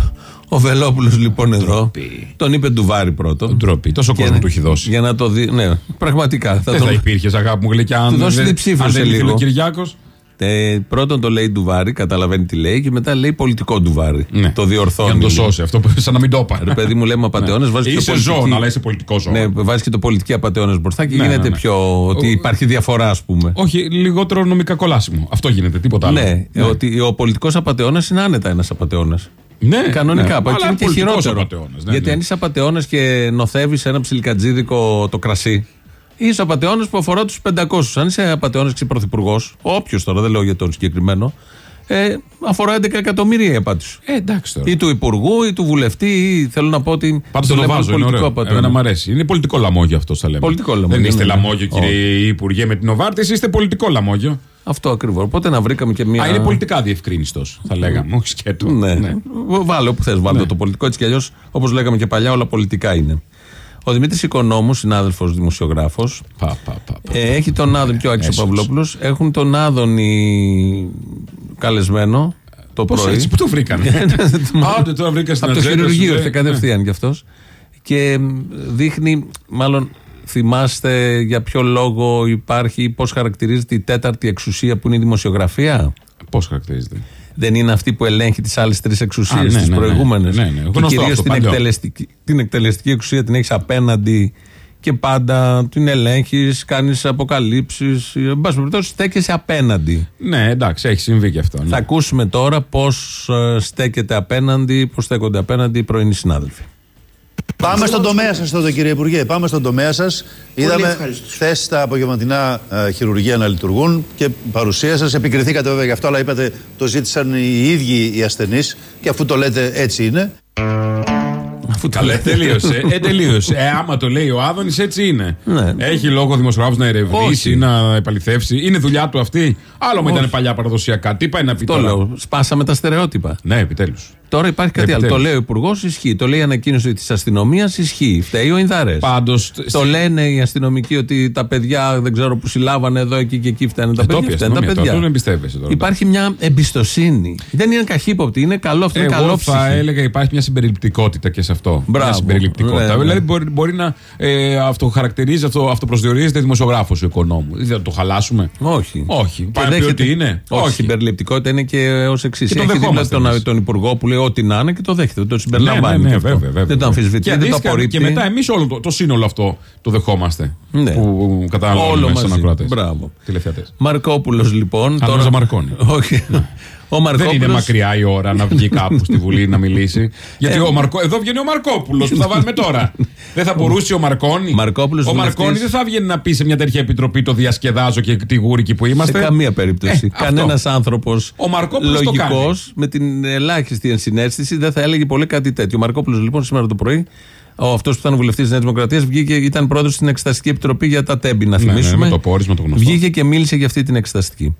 ο Βελόπουλος λοιπόν εδώ τον είπε Ντουβάρη πρώτο. Ντροπή. Τόσο Και κόσμο να- του έχει δώσει. Για να το δει. Ναι, πραγματικά. Θα Δεν τον- θα υπήρχε αγάπη μου γλυκιά αν Του δώσει δεν- την ψήφο αν σε δεν ήθελε λίγο. ο Κυριάκος. Ε, πρώτον το λέει Ντουβάρη, καταλαβαίνει τι λέει, και μετά λέει πολιτικό Ντουβάρη. Το διορθώνει. Ναι. Για να το λίγο. σώσει. Αυτό που σαν να μην το είπα. Ρε παιδί μου, λέμε απαταιώνε, Ναι. βάζει και Είσαι πολιτική- ζώο, αλλά είσαι πολιτικό ζώο. Ναι, βάζει και το πολιτική απαταιώνε μπροστά και Ναι, γίνεται ναι, ναι. πιο. ότι Ο- υπάρχει διαφορά, ας πούμε. Όχι, λιγότερο νομικά κολάσιμο. Αυτό γίνεται, τίποτα άλλο. Ναι, ότι ο πολιτικός απαταιώνα είναι άνετα ένας απαταιώνα. Ναι, Κανονικά. ναι. από εκεί Αλλά είναι και πολιτικός χειρότερο. απατεώνας, ναι, Γιατί ναι. αν είσαι απαταιώνα και νοθεύεις ένα ψιλικατζίδικο το κρασί, είσαι απαταιώνα που αφορά τους 500. Αν είσαι απαταιώνα και πρωθυπουργός, όποιος τώρα, δεν λέω για τον συγκεκριμένο, ε, αφορά 11 εκατομμύρια η απάτη σου. Ε, εντάξει τώρα. Ή του υπουργού ή του βουλευτή, ή θέλω να πω ότι. Πάντω το, λέμε βάζω, είναι πολιτικό ωραίο. απατεώνα. Εμένα μου αρέσει. Είναι πολιτικό λαμόγιο αυτό, θα λέμε. Πολιτικό λαμόγιο, Δεν είστε ναι, ναι. λαμόγιο, κύριε Υπουργέ, με την Οβάρτη, είστε πολιτικό λαμόγιο. Αυτό ακριβώς. Οπότε να βρήκαμε και μία. Α, είναι πολιτικά διευκρίνιστο, θα λέγαμε. Όχι σκέτο. Ναι. Βάλε όπου θες, βάλτε το πολιτικό. Έτσι κι αλλιώς, όπως λέγαμε και παλιά, όλα πολιτικά είναι. Ο Δημήτρης Οικονόμου, συνάδελφος δημοσιογράφος, ε, έχει τον Άδων και ο Άκης Έσως. Παυλόπουλος, έχουν τον Άδωνη καλεσμένο το Πώς πρωί. έτσι, πού το βρήκανε; Άντε, τώρα βρήκα στην Από το ατζέντα σου, χειρουργείο ναι. ήρθε κατευθείαν κι αυτός. Και μ, δείχνει, μάλλον θυμάστε για ποιο λόγο υπάρχει, πώς χαρακτηρίζεται η τέταρτη εξουσία που είναι η δημοσιογραφία; Πώς χαρακτηρίζεται; Δεν είναι αυτή που ελέγχει τις άλλες τρεις εξουσίες, Α, ναι, τις ναι, ναι. προηγούμενες. Ναι, ναι. Και Γνωστό κυρίως αυτό, την, παλιό. εκτελεστική, την εκτελεστική εξουσία την έχεις απέναντι και πάντα την ελέγχεις, κάνεις αποκαλύψεις. Εν πάση περιπτώσει, στέκεσαι απέναντι. Ναι, εντάξει, έχει συμβεί και αυτό. ναι. Θα ακούσουμε τώρα πώς στέκεται απέναντι, πώς στέκονται απέναντι οι πρώην συνάδελφοι. Πάμε στον τομέα σας τότε, κύριε Υπουργέ. Πάμε στον τομέα σας. Είδαμε ευχαρίστως. χθες τα απογευματινά ε, χειρουργεία να λειτουργούν και παρουσία σας. Επικριθήκατε βέβαια γι' αυτό, αλλά είπατε το ζήτησαν οι ίδιοι οι ασθενείς. Και αφού το λέτε έτσι είναι. Αφού Καλέ, τελείωσε. Ε, τελείωσε. Ε, άμα το λέει ο Άδωνης, έτσι είναι. Ναι. Έχει λόγο δημοσιογράφος να ερευνήσει, Όχι. να επαληθεύσει. Είναι δουλειά του αυτή. Άλλο με Όχι. ήταν παλιά παραδοσιακά. Τι πάει να πει Το τώρα; λέω. Σπάσαμε τα στερεότυπα. Ναι, επιτέλους. Τώρα υπάρχει κάτι άλλο. Το Επιτέλους. λέει ο Υπουργός, ισχύει. Το λέει η ανακοίνωση της αστυνομίας, ισχύει. Φταίει ο Ινδαρέ. Πάντως. Το λένε οι αστυνομικοί ότι τα παιδιά δεν ξέρω που συλλάβανε εδώ εκεί και εκεί φταίνουν τα Ε, το παιδιά. είπε η Φταίνουν τα αστυνομία, τώρα παιδιά. δεν εμπιστεύεσαι τώρα. Υπάρχει μια εμπιστοσύνη. Δεν είναι καχύποπτη, είναι καλό αυτό. Είναι Εγώ καλό θα ψυχή. έλεγα υπάρχει μια συμπεριληπτικότητα και σε αυτό. Μπράβο. Μια συμπεριληπτικότητα. Ναι, ναι. Δηλαδή μπορεί, μπορεί να ε, αυτοχαρακτηρίζει, αυτο, αυτοπροσδιορίζεται δημοσιογράφος ο οικονόμου. Δηλαδή θα το χαλάσουμε. Όχι. Όχι. Και Πάει να πει δέχεται- ότι είναι. Όχι, η συμπεριληπτικότητα είναι και ως εξής. Και το Έχει δίπλα δεχόμαστε τον, εμείς. τον Υπουργό που λέει ό,τι να είναι και το δέχεται. Το συμπεριλαμβάνει. Ναι, ναι, και ναι, αυτό. βέβαια, βέβαια. Δεν το αμφισβητεί, Και, δεν το αντίστοιχα, απορρίπτει. και μετά εμείς όλο το, το σύνολο αυτό το δεχόμαστε. Ναι. Που καταναλώνουμε Όλο σαν μαζί. ακροατές. Μπράβο. Τηλεθεατέ. Μαρκόπουλος λοιπόν. νόμιζα Μαρκόνι. Όχι. Ο Δεν Μαρκόπουλος- είναι μακριά η ώρα να βγει κάπου στη Βουλή να μιλήσει. <laughs> Γιατί Ε, ο Μαρκό, εδώ βγαίνει ο Μαρκόπουλος που θα βάλουμε τώρα. <laughs> δεν θα μπορούσε ο Μαρκόνη. Μαρκόπουλος ο βουλευτής. Μαρκόνη δεν θα βγαίνει να πει σε μια τέτοια επιτροπή το διασκεδάζω και τη γούρικη που είμαστε. Σε καμία περίπτωση. Ε, αυτό. Κανένας άνθρωπος Ο Μαρκόπουλος το λογικός, κάνει. με την ελάχιστη ενσυναίσθηση, δεν θα έλεγε πολύ κάτι τέτοιο. Ο Μαρκόπουλος λοιπόν σήμερα το πρωί, ο αυτός που ήταν βουλευτής της Νέας Δημοκρατίας, βγήκε, ήταν πρόεδρος στην Εξεταστική Επιτροπή για τα τέμπη, να Ναι, ναι, θυμίσουμε. με το πόρισμα το γνωστό. Βγήκε και μίλησε για αυτή την εξεταστική.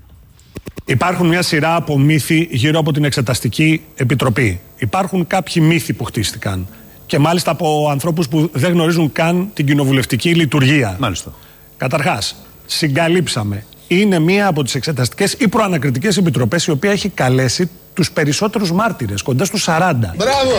Υπάρχουν μια σειρά από μύθοι γύρω από την Εξεταστική Επιτροπή. Υπάρχουν κάποιοι μύθοι που χτίστηκαν. Και μάλιστα από ανθρώπους που δεν γνωρίζουν καν την κοινοβουλευτική λειτουργία. Μάλιστα. Καταρχάς, συγκαλύψαμε. Είναι μία από τις εξεταστικές ή προανακριτικές επιτροπές η οποία έχει καλέσει τους περισσότερους μάρτυρες, κοντά στους 40. Μπράβο!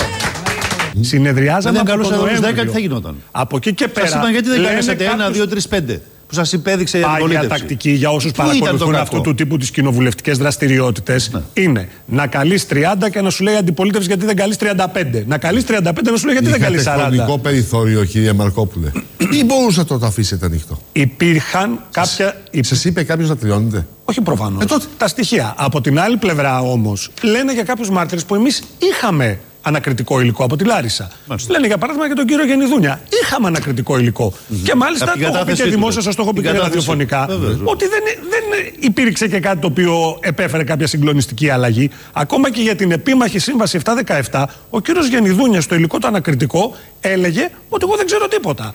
Συνεδριάζαμε Δεν από καλούσαν τον όλου 10, Νοέμβριο. τι θα γινόταν. Από εκεί και πέρα. Σα είπαν γιατί δεν λένε καλέσατε ένα, κάποιους δύο, τρεις, πέντε; Που σας υπέδειξε η Πάγια αντιπολίτευση. τακτική για όσους Πού ήταν το παρακολουθούν κακό; αυτού του τύπου τις κοινοβουλευτικές δραστηριότητες είναι να καλείς 30 και να σου λέει αντιπολίτευση γιατί δεν καλείς 35. Να καλείς 35 να σου λέει γιατί δεν καλείς Είχατε 40. χρονικό περιθώριο, κύριε Μαρκόπουλε. <clears throat> Ή μπορούσατε να το αφήσετε ανοιχτό. Υπήρχαν κάποια. Σας είπε κάποιος να τελειώνετε. Όχι προφανώς. Ε, τότε. Τα στοιχεία. Από την άλλη πλευρά όμως λένε για κάποιους μάρτυρες που εμείς είχαμε ανακριτικό υλικό από τη Λάρισα. Λένε για παράδειγμα για τον κύριο Γενιδούνια. Είχαμε ανακριτικό υλικό. Και μάλιστα Από την το έχω πει κατάθεσή και του, δημόσια, λέει. σας το έχω πει Την και κατάθεσή του. ραδιοφωνικά. Βεβαίως. Ότι δεν, δεν υπήρξε και κάτι το οποίο επέφερε κάποια συγκλονιστική αλλαγή. Ακόμα και για την επίμαχη σύμβαση 717, ο κύριος Γενιδούνια στο υλικό το ανακριτικό έλεγε ότι εγώ δεν ξέρω τίποτα.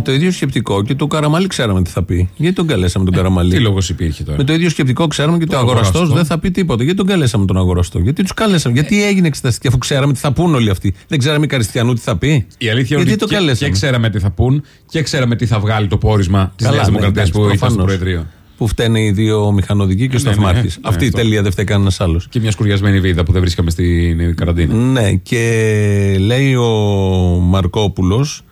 Με το ίδιο σκεπτικό και το Καραμαλή ξέραμε τι θα πει. Γιατί τον καλέσαμε τον Καραμαλή; Ε, Τι λόγος υπήρχε τώρα; Με το ίδιο σκεπτικό ξέραμε και Το το αγοραστό αγοραστός. δεν θα πει τίποτα. Γιατί τον καλέσαμε τον αγοραστό; Γιατί τους καλέσαμε; Γιατί έγινε εξεταστική αφού ξέραμε τι θα πούν όλοι αυτοί; Δεν ξέραμε η Καριστιανού τι θα πει; Η αλήθεια Γιατί είναι το ότι και, καλέσαμε; και ξέραμε τι θα πούν και ξέραμε τι θα βγάλει το πόρισμα της Καλά, Νέας ναι, Δημοκρατίας εντάξει, που ήταν στο προφανώς. Προεδρείο. Που φταίνε οι δύο μηχανοδικοί και ο Ναι, ναι, σταθμάρχης. ναι, Αυτή η αυτό. τελεία δεν φταίει κανένας άλλος. Και μια σκουριασμένη βίδα που δεν βρίσκαμε στην καραντίνα. Ναι, και λέει ο Μαρκόπουλος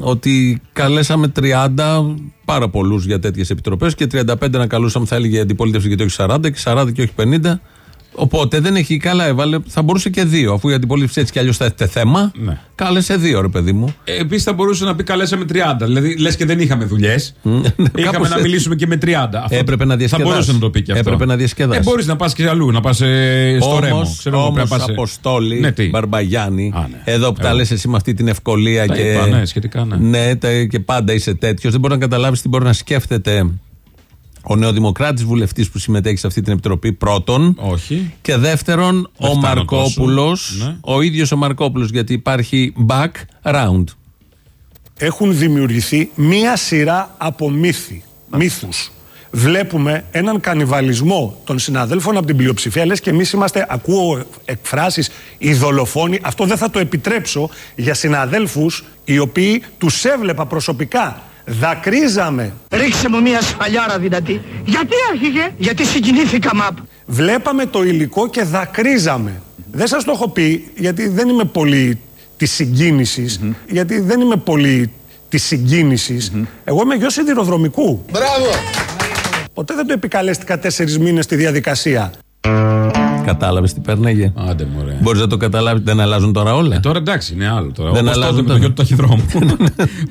ότι καλέσαμε 30 πάρα πολλούς για τέτοιες επιτροπές και 35 να καλούσαμε, θα έλεγε η αντιπολίτευση γιατί όχι 40 και 40 και όχι 50. Οπότε δεν έχει καλά, έβαλε. Θα μπορούσε και δύο, αφού η αντιπολίτευση έτσι κι αλλιώς θα έχετε θέμα. Ναι. Κάλεσε δύο, ρε παιδί μου. Επίσης θα μπορούσε να πει καλέσαμε 30. Δηλαδή λες και δεν είχαμε δουλειές. Είχαμε Κάπως να έτσι. μιλήσουμε και με 30. Αυτό Έπρεπε να Θα διασκεδάσει. μπορούσε να το πει και αυτό. Έπρεπε να διασκεδάσει. Ε, μπορείς να πας και αλλού, να πας ε, στο ρέμο. Όμως, Ξέρω εγώ, όμως πρέπει να πας, ε, Αποστόλη, Ναι, τι; Μπαρμπαγιάννη, Α, ναι. εδώ που τα Εγώ. λες εσύ με αυτή την ευκολία Τα και. είπα, ναι, σχετικά, ναι. Ναι, τα- και πάντα είσαι τέτοιος. Δεν μπορεί να καταλάβεις τι μπορεί να σκέφτεται ο νεοδημοκράτης βουλευτής που συμμετέχει σε αυτή την επιτροπή, πρώτον. Όχι. Και δεύτερον, Δεν ο φτάνω Μαρκόπουλος, τόσο. Ναι. ο ίδιος ο Μαρκόπουλος, γιατί υπάρχει background. έχουν δημιουργηθεί μία σειρά από μύθοι, μύθους. Βλέπουμε έναν κανιβαλισμό των συναδέλφων από την πλειοψηφία. Λες και εμείς είμαστε, ακούω εκφράσεις, οι δολοφόνοι. Αυτό δεν θα το επιτρέψω για συναδέλφους οι οποίοι τους έβλεπα προσωπικά. Δακρύζαμε. Ρίξε μου μια σφαλιάρα δυνατή. Γιατί άρχιγε, γιατί συγκινήθηκα μαπ. Βλέπαμε το υλικό και δακρύζαμε. Δεν σας το έχω πει γιατί δεν είμαι πολύ της συγκίνησης. Γιατί δεν είμαι πολύ της συγκίνησης. Εγώ είμαι γιος σιδηροδρομικού. Μπράβο! Ποτέ δεν το επικαλέστηκα τέσσερις μήνες στη διαδικασία. Κατάλαβες τι παίρνεγε. Άντε μωρέ. Μπορείς να το καταλάβεις, δεν αλλάζουν τώρα όλα. Ε, τώρα εντάξει, είναι άλλο τώρα. Δεν Όπως τότε αλλάζουν με το τώρα. γιο του ταχυδρόμου.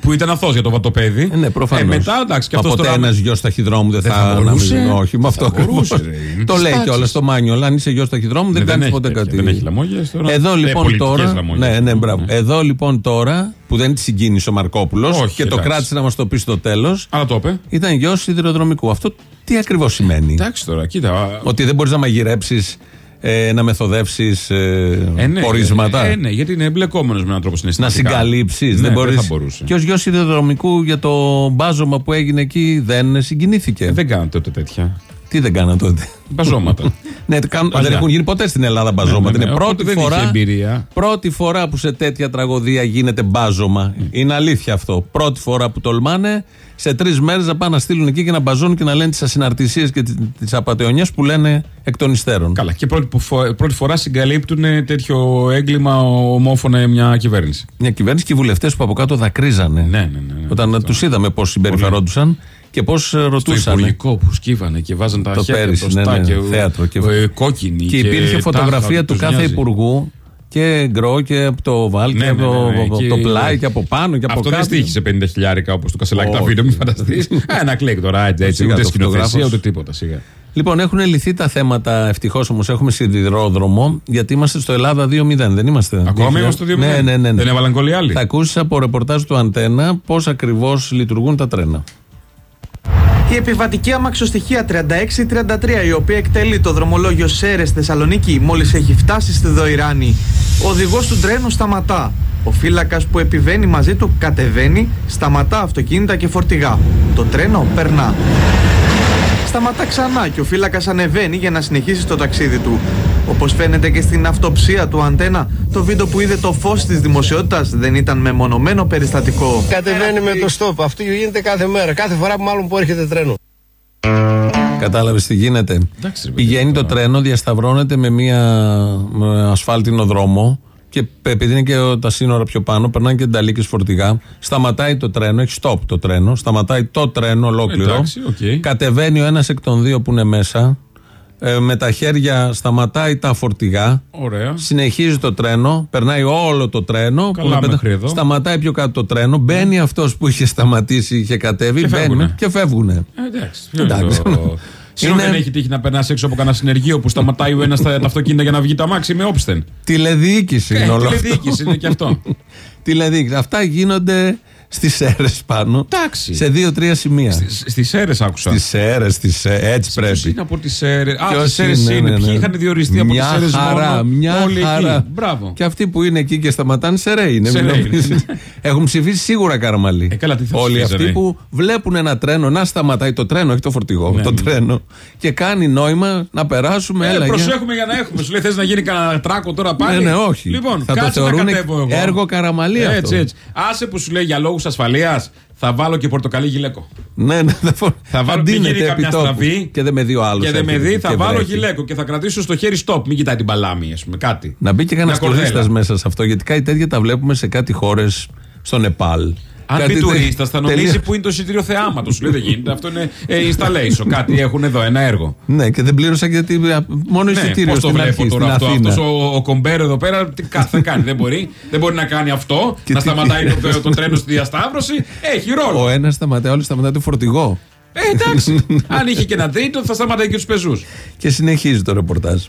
που ήταν αθώος για το βατοπέδι. Ε, ναι, προφανώς. Ε, μετά εντάξει, και αυτός Ποτέ τώρα. ένας γιος ταχυδρόμου δεν Δεν θα, θα μπορούσε. να- Όχι, με Δεν αυτό θα μπορούσε, ακριβώς. ρε. Είναι Το της λέει τάξης. κιόλας στο μάνιο. Αν είσαι γιος ταχυδρόμου δεν Ναι, δεν κάνεις έχει ποτέ τέτοια, κάτι. δεν έχει λαμόγιες τώρα. Εδώ Ε, λοιπόν πολιτικές τώρα. λαμόγιες. Ναι, ναι, μπράβο. Εδώ λοιπόν τώρα που δεν τη συγκίνησε ο Μαρκόπουλος Όχι, και το εντάξει. κράτησε να μας το πει στο τέλος. Αλλά το είπε. Ήταν γιος σιδηροδρομικού. Αυτό τι ακριβώς σημαίνει; Εντάξει τώρα, κοίτα. Ότι δεν μπορείς να μαγειρέψεις, ε, να μεθοδεύσει ε, Ε, ναι, πορίσματα; Ε, ναι, γιατί είναι εμπλεκόμενος με έναν τρόπο να συναισθηματικά. συγκαλύψει. Ναι, δεν μπορείς... θα μπορούσε. Και ως γιος σιδηροδρομικού για το μπάζωμα που έγινε εκεί δεν συγκινήθηκε. Ε, δεν κάνατε τότε τέτοια. Τι δεν κάναν τότε; Μπαζώματα. <laughs> ναι, το κάνουν- Παλιά. δεν έχουν γίνει ποτέ στην Ελλάδα μπαζώματα. Ναι, ναι, ναι. Είναι Οπότε πρώτη δεν είχε φορά, εμπειρία. πρώτη φορά που σε τέτοια τραγωδία γίνεται μπάζωμα. Είναι αλήθεια αυτό. Πρώτη φορά που τολμάνε σε τρεις μέρες να πάνε να στείλουν εκεί και να μπαζώνουν και να λένε τις ασυναρτησίες και τι απαταιωνιές που λένε εκ των υστέρων. Καλά. Και πρώτη, που φο- πρώτη φορά συγκαλύπτουν ε, τέτοιο έγκλημα ομόφωνα μια κυβέρνηση. Μια κυβέρνηση και οι βουλευτές που από κάτω δακρύζανε. Ναι, ναι, ναι. ναι. Όταν τους είδαμε πώς συμπεριφερόντουσαν και πώς Στο ρωτούσαν. υπουργικό που σκύβανε και βάζαν τα Το χέρια πέρυσι, μπροστά ναι, ναι, και θέατρο και- ε, κόκκινη Και υπήρχε τάχα, φωτογραφία τους τους κάθε νοιάζει. υπουργού και γκρό και από το βάλ Ναι, και από ναι, ναι, ναι, από εκεί- το πλάι και από πάνω και από Αυτό δεν κάτω. στήχησε 50 χιλιάρικα όπως το κασελάκι τα Όχι. βίντεο, μην φανταστείς. Ένα κλικ τώρα, έτσι, έτσι Σιγά ούτε το σκηνοθεσία φωτογράφος. ούτε τίποτα. Σιγά. Λοιπόν, έχουν λυθεί τα θέματα. Ευτυχώς όμως έχουμε σιδηρόδρομο, γιατί είμαστε στο Ελλάδα 2-0. Δεν είμαστε. Ακόμα είμαστε στο 2-0. Ναι, ναι, ναι, ναι. Δεν έβαλαν κολλή άλλοι; Θα ακούσει από ρεπορτάζ του Αντένα πώς ακριβώς λειτουργούν τα τρένα. Η επιβατική αμαξοστοιχεία 3633, η οποία εκτελεί το δρομολόγιο Σέρες Θεσσαλονίκη, μόλις έχει φτάσει στη Δοηράνη. Ο οδηγός του τρένου σταματά. Ο φύλακας που επιβαίνει μαζί του κατεβαίνει, σταματά αυτοκίνητα και φορτηγά. Το τρένο περνά. Σταματά ξανά και ο φύλακας ανεβαίνει για να συνεχίσει το ταξίδι του. Όπως φαίνεται και στην αυτοψία του αντένα, το βίντεο που είδε το φως της δημοσιότητας δεν ήταν μεμονωμένο περιστατικό. Κατεβαίνει με το στόπ. Αυτό γίνεται κάθε μέρα. Κάθε φορά που μάλλον που έρχεται τρένο. Κατάλαβες τι γίνεται. Πηγαίνει το τρένο, διασταυρώνεται με μια με ασφάλτινο δρόμο και επειδή είναι και τα σύνορα πιο πάνω, περνάνε και νταλίκες φορτηγά. Σταματάει το τρένο, έχει stop το τρένο, σταματάει το τρένο ολόκληρο. Εντάξει, οκ. Κατεβαίνει ο ένας εκ των δύο που είναι μέσα. ε, με τα χέρια σταματάει τα φορτηγά. Ωραία. Συνεχίζει το τρένο, περνάει όλο το τρένο. Καλά που με μέχρι εδώ. Σταματάει πιο κάτω το τρένο, μπαίνει αυτός που είχε σταματήσει, είχε κατέβει, Και μπαίνει φεύγουνε. και φεύγουνε. Εντάξει. Εντάξει. Συγγνώμη, Είναι- δεν έχει τύχει να περνάς έξω από κανένα συνεργείο που σταματάει ο ένας τα αυτοκίνητα για να βγει τα μάξι με όπισθεν. Τηλεδιοίκηση είναι Ε, όλο αυτό. τηλεδιοίκηση είναι και αυτό. <laughs> Τηλεδιοίκηση. Αυτά γίνονται στις αίρες πάνω. Εντάξει. Σε δύο-τρία σημεία. Στι αίρες άκουσα. Στις αίρες, έτσι πρέπει. Είναι από τις αίρες. Α, Ποιος τι αίρες είναι, είναι. ναι, ναι. Ποιοι είχαν διοριστεί από τις Μια αίρες χαρά, μόνο. μια Όλοι χαρά. εκεί. Μπράβο. Και αυτοί που είναι εκεί και σταματάνε σε ρε είναι. Σε μην ρε είναι. νομίζεις. Έχουν ψηφίσει σίγουρα καραμαλί. Ε, καλά, τι θα Όλοι ψηφίζανε. αυτοί που βλέπουν ένα τρένο να σταματάει το τρένο, όχι το φορτηγό, Ναι, το ναι. τρένο. Και κάνει νόημα να περάσουμε. Ε, έλα, για- προσέχουμε για να έχουμε. Σου λέει θες να γίνει κανένα τράκο τώρα πάλι; Ναι, ναι, όχι. Λοιπόν, Θα το κάτσε να θεωρούνε κατέβω εγώ. έργο καραμαλή αυτό. Έτσι, έτσι. Άσε που σου λέει για λόγους ασφαλείας θα βάλω και πορτοκαλί γυλαίκο. Ναι, ναι, θα, φο... Θα βάλω μην ντύνεται γίνει καμιά επί τόπου. στραβή. Και δεν με δύο άλλου. Και δεν με δει, θα βάλω γυλαίκο και θα κρατήσω στο χέρι stop. Μην κοιτάει την παλάμη, ας πούμε, κάτι. Να μπει και κανένας Μια κορδέλα. τουρίστας μέσα σε αυτό, γιατί κάτι τέτοια τα βλέπουμε σε κάτι χώρες στο Νεπάλ. Αν Κάτι πει τε- τουρίστας, θα νομίζει τελείως- που είναι το εισιτήριο θεάματος. Σου λέει δεν γίνεται. Αυτό είναι ε, installation. Κάτι έχουν εδώ, ένα έργο. Ναι, και δεν πλήρωσα γιατί α, μόνο εισιτήριο Ναι, πώς το στην βλέπω αρχή, τώρα στην αυτό. Αθήνα. Αυτός ο, ο κομπέρο εδώ πέρα τι κα- θα κάνει. δεν, μπορεί, δεν μπορεί να κάνει αυτό. Και να τι- σταματάει το, το τρένο στη διασταύρωση. Έχει ρόλο. Ο ένας σταματάει, όλοι σταματάει το φορτηγό. Ε, εντάξει. Αν είχε και ένα τρίτο, θα σταματάει και τους πεζούς. Και συνεχίζει το ρεπορτάζ.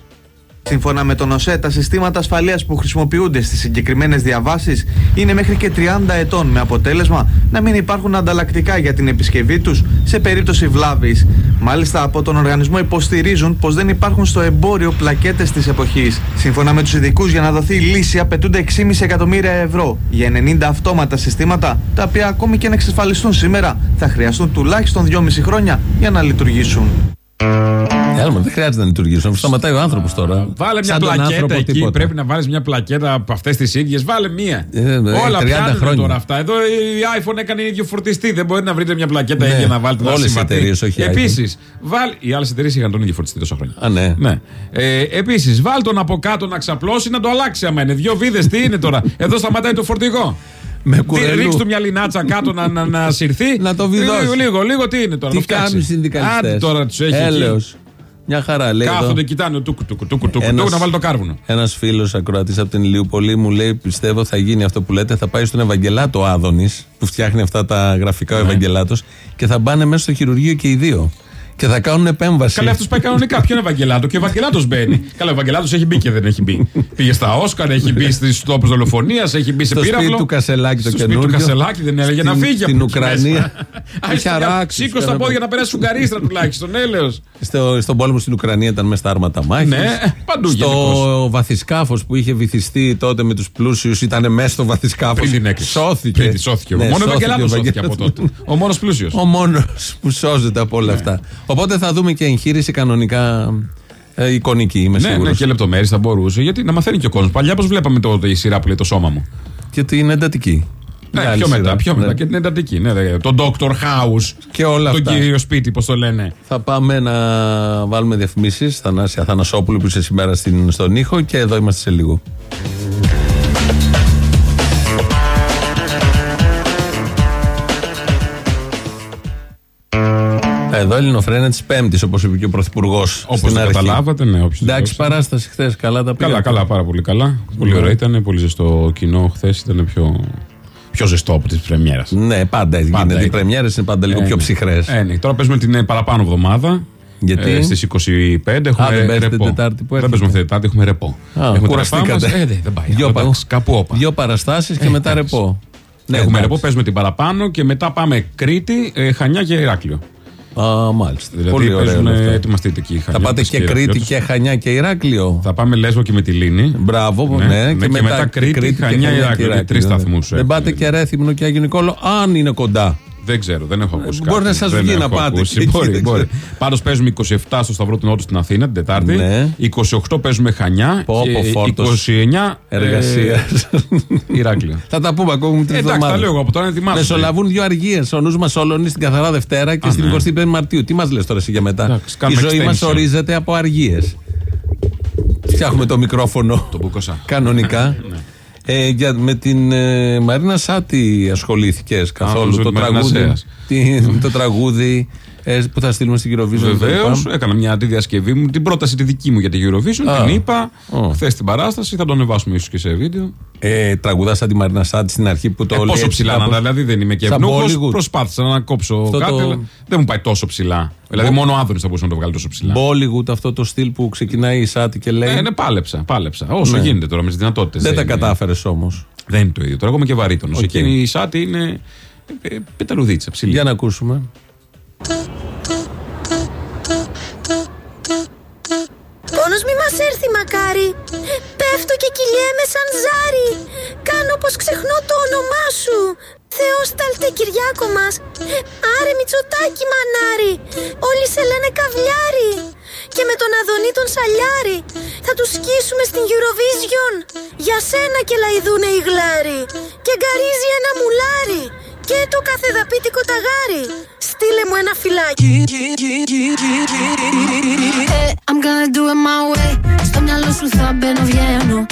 Σύμφωνα με τον ΟΣΕ, τα συστήματα ασφαλείας που χρησιμοποιούνται στις συγκεκριμένες διαβάσεις είναι μέχρι και 30 ετών με αποτέλεσμα να μην υπάρχουν ανταλλακτικά για την επισκευή τους σε περίπτωση βλάβης. Μάλιστα από τον οργανισμό υποστηρίζουν πως δεν υπάρχουν στο εμπόριο πλακέτες της εποχής. Σύμφωνα με τους ειδικούς για να δοθεί λύση απαιτούνται 6,5 εκατομμύρια ευρώ για 90 αυτόματα συστήματα τα οποία ακόμη και να εξασφαλιστούν σήμερα θα χρειαστούν τουλάχιστον 2,5 χρόνια για να λειτουργήσουν. Έλμα, δεν χρειάζεται να λειτουργήσουν. αφού Σταματάει ο άνθρωπος τώρα. Βάλε μια Σαν τον πλακέτα άνθρωπο εκεί. τίποτα. Πρέπει να βάλεις μια πλακέτα από αυτές τις ίδιες. Βάλε μία. Ε, ε, Όλα 30 πιάνουν χρόνια. τώρα αυτά. Εδώ η iPhone έκανε ίδιο φορτιστή. Δεν μπορεί να βρείτε μια πλακέτα Ναι, ίδια να βάλετε όλες οι συμβατή. εταιρείες, όχι iPhone. Επίσης, οι άλλες εταιρείες είχαν τον ίδιο φορτιστή τόσα χρόνια. Α, ναι. Ναι. Ε, Επίσης, βάλ τον από κάτω να ξαπλώσει να το αλλάξει άμα είναι. Δύο βίδες τι είναι τώρα. Εδώ σταματάει το φορτηγό. Με Τι, κουρελού. Ρίξ του μια λινάτσα κάτω να, να, να συρθεί. Να το βιδώσει. Λίγο, λίγο, λίγο, τι είναι τώρα. Τι το φτιάξει. κάνουν οι συνδικαλιστές; Άντε τώρα τους έχει. εκεί. Έλεος. Μια χαρά λέει. εδώ. Κάθονται, κοιτάνε τούκου, τούκου, τούκου, τούκου, Ένας- τούκου, να βάλει το κάρβουνο. Ένας φίλος ακροατής από την Ηλιούπολη μου λέει: Πιστεύω θα γίνει αυτό που λέτε. Θα πάει στον Ευαγγελάτο Άδωνης, που φτιάχνει αυτά τα γραφικά ο Ναι. Ευαγγελάτος, και θα μπάνε μέσα στο χειρουργείο και οι δύο. Και θα κάνουν επέμβαση. Καλά, αυτός πάει κανονικά. Ποιο είναι Ευαγγελάτο; Και ο Ευαγγελάτος μπαίνει. Καλά, ο Ευαγγελάτος έχει μπει και δεν έχει μπει. Πήγε στα Όσκαρ, έχει μπει στις τόπους δολοφονίας, έχει μπει σε Στο πύραυλο. σπίτι του Κασελάκη το Στο σπίτι του καινούργιο. Κασελάκη δεν έλεγε να Στην- φύγει στην από εκεί Ουκρανία. <laughs> μέσα. Έχει Α, αράξει. Σήκω στα πόδια να περάσει σουγκαρίστρα τουλάχιστον. Έλεος. Στο, στον πόλεμο στην Ουκρανία ήταν μέσα στα άρματα μάχης. Ναι, παντού Στο γενικώς. βαθισκάφος που είχε βυθιστεί τότε με τους πλούσιους ήταν μέσα στο βαθισκάφος. Πριν την έκλεισε. Σώθηκε. Πριν τη σώθηκε. Ναι, Μόνο ο σώθηκε Ευαγγελάτος ο σώθηκε από Ευαγγελάτος. τότε. Ο μόνος πλούσιος. Ο μόνος που σώζεται από όλα αυτά. Οπότε θα δούμε και εγχείρηση κανονικά ε, εικονική, είμαι Ναι, σίγουρος. ναι, και λεπτομέρειες θα μπορούσε. Γιατί να μαθαίνει και ο κόσμος. Παλιά πώς βλέπαμε τότε η σειρά που λέει το σώμα μου. Και ότι είναι εντατική. Ναι, Μια άλλη πιο μετά, σειρά. πιο μετά Ναι. και την εντατική. Ναι, ναι, τον Dr. House. Και όλα τον αυτά. κύριο σπίτι, πώς το λένε. Θα πάμε να βάλουμε διαφημίσεις. Θανάση Αθανασόπουλου που είσαι σήμερα στην, στον ήχο και εδώ είμαστε σε λίγο. Εδώ Ελληνοφρένα της Πέμπτης, όπως είπε και ο Πρωθυπουργός. Όπως το καταλάβατε, ναι. όποιος το Εντάξει, δώσει. παράσταση χθες. Καλά τα πήγα. Καλά, καλά, πάρα πολύ καλά. Πολύ ωραία ήταν, πολύ ζεστό κοινό. Χθες ήταν πιο, πιο ζεστό από τη πρεμιέρα. Ναι, πάντα, γίνεται. Οι ήταν. πρεμιέρες είναι πάντα λίγο Ε, πιο ναι. ψυχρές. Ε, ναι. Τώρα παίζουμε την ε, παραπάνω εβδομάδα. Γιατί; Ε, Στις 25 έχουμε Α, δεν παίζετε ρεπό. Τετάρτη που δεν έρχεται. παίζουμε αυτή την Τετάρτη, έχουμε ρεπό. Α, έχουμε κουραστήκατε. τα ρεπά μας. Ε, δεν, δεν πάει. Δυο, Αλλά πα- εντάξει, κάπου όπα. Δυο παραστάσεις και Ε, μετά εντάξει. ρεπό. Ναι, έχουμε εντάξει. ρεπό, παίζουμε την παραπάνω και μετά πάμε Κρήτη, ε, Χανιά και Ηράκλειο. Α, μάλιστα. Δηλαδή Πολύ ωραίο παίζουμε, αυτό. ετοιμαστείτε εκεί. Θα πάτε και Κρήτη και Χανιά και Ηράκλειο. Θα πάμε Λέσβο και με τη Λίνη. Μπράβο, ναι, και, μετά, Κρήτη, Χανιά, και Ηράκλειο. Και Τρεις ναι. σταθμούς. Δεν πάτε και Ρέθυμνο και Άγιο Νικόλο, αν είναι κοντά. Δεν ξέρω, δεν έχω ακούσει. Ε, μπορεί κάτι. να σας Δεν βγει έχω να πάτε ακούσει. και εκεί, Μπορεί, δεν <laughs> μπορεί. ξέρω. Πάντως παίζουμε 27 στο Σταυρό του Νότου στην Αθήνα την Τετάρτη. Ναι. 28 παίζουμε Χανιά. Πω, πω, και φόρτος 29 εργασίας. ε, Ηράκλειο. Θα τα πούμε ακόμα την Ε, Εντάξει, εβδομάδα. τα λέω εγώ από τώρα να ετοιμάσω. Μεσολαβούν δύο αργίες. Ο νους μας όλων στην καθαρά Δευτέρα και Α, στην ναι. 25η Μαρτίου. Τι μας λες τώρα εσύ για μετά; Εντάξει, Η κάνουμε ζωή μας extension. ορίζεται από αργίες. Φτιάχνουμε το μικρόφωνο. Το μπουκοσά. Κανονικά. Ναι. Ε, για, με την ε, Μαρίνα Σάτι ασχολήθηκες καθόλου. νομίζω Το με τη Μαρίνα τραγούδι, Σέας. τι- το τραγούδι ε, που θα στείλουμε στην Eurovision. Βεβαίως, κτλ. έκανα μια αντιδιασκευή μου, την πρόταση τη δική μου για την Eurovision. Α. Την είπα Ω. χθες στην παράσταση, θα το ανεβάσουμε ίσως και σε βίντεο. Ε, τραγουδάς σαν τη Μαρίνα Σάτι στην αρχή που το Ε, λέει πόσο έτσι ψηλά να κάπως- τα, δηλαδή δεν είμαι και σαν ευνούχος, Bollywood. Προσπάθησα να κόψω Αυτό κάτι, το- αλλά δεν μου πάει τόσο ψηλά. Δηλαδή, μόνο ο Άδωνης θα μπορούσε να το βγάλει τόσο ψηλά. Bollywood, αυτό το στυλ που ξεκινάει η Σάτι και λέει. Ε, ναι, πάλεψα, πάλεψα. Όσο Ναι. γίνεται τώρα με τις δυνατότητες. Δεν τα κατάφερες όμως. Δεν είναι το ίδιο. Τώρα εγώ είμαι και βαρύτονος. Οκ. Εκείνη η Σάτι είναι ε, ε, πεταλουδίτσα, ψηλή. Για να ακούσουμε. Πόνος μη μας έρθει μακάρι. Πέφτω και κυλιέμαι σαν ζάρι. Κάνω πως ξεχνώ το όνομά σου. Θεός ταλτε Κυριάκο μας. Άρε Μητσοτάκη μανάρι. Όλοι σε λένε καβλιάρι. Και με τον Αδονή τον Σαλιάρι Θα τους σκίσουμε στην Eurovision. Για σένα και λαϊδούνε οι γλάρι. Και γκαρίζει ένα μουλάρι Και το καθεδαπίτικο ταγάρι Στείλε μου ένα φυλάκι Ε, I'm gonna do it my way Στο μυαλό σου θα μπαίνω βγαίνω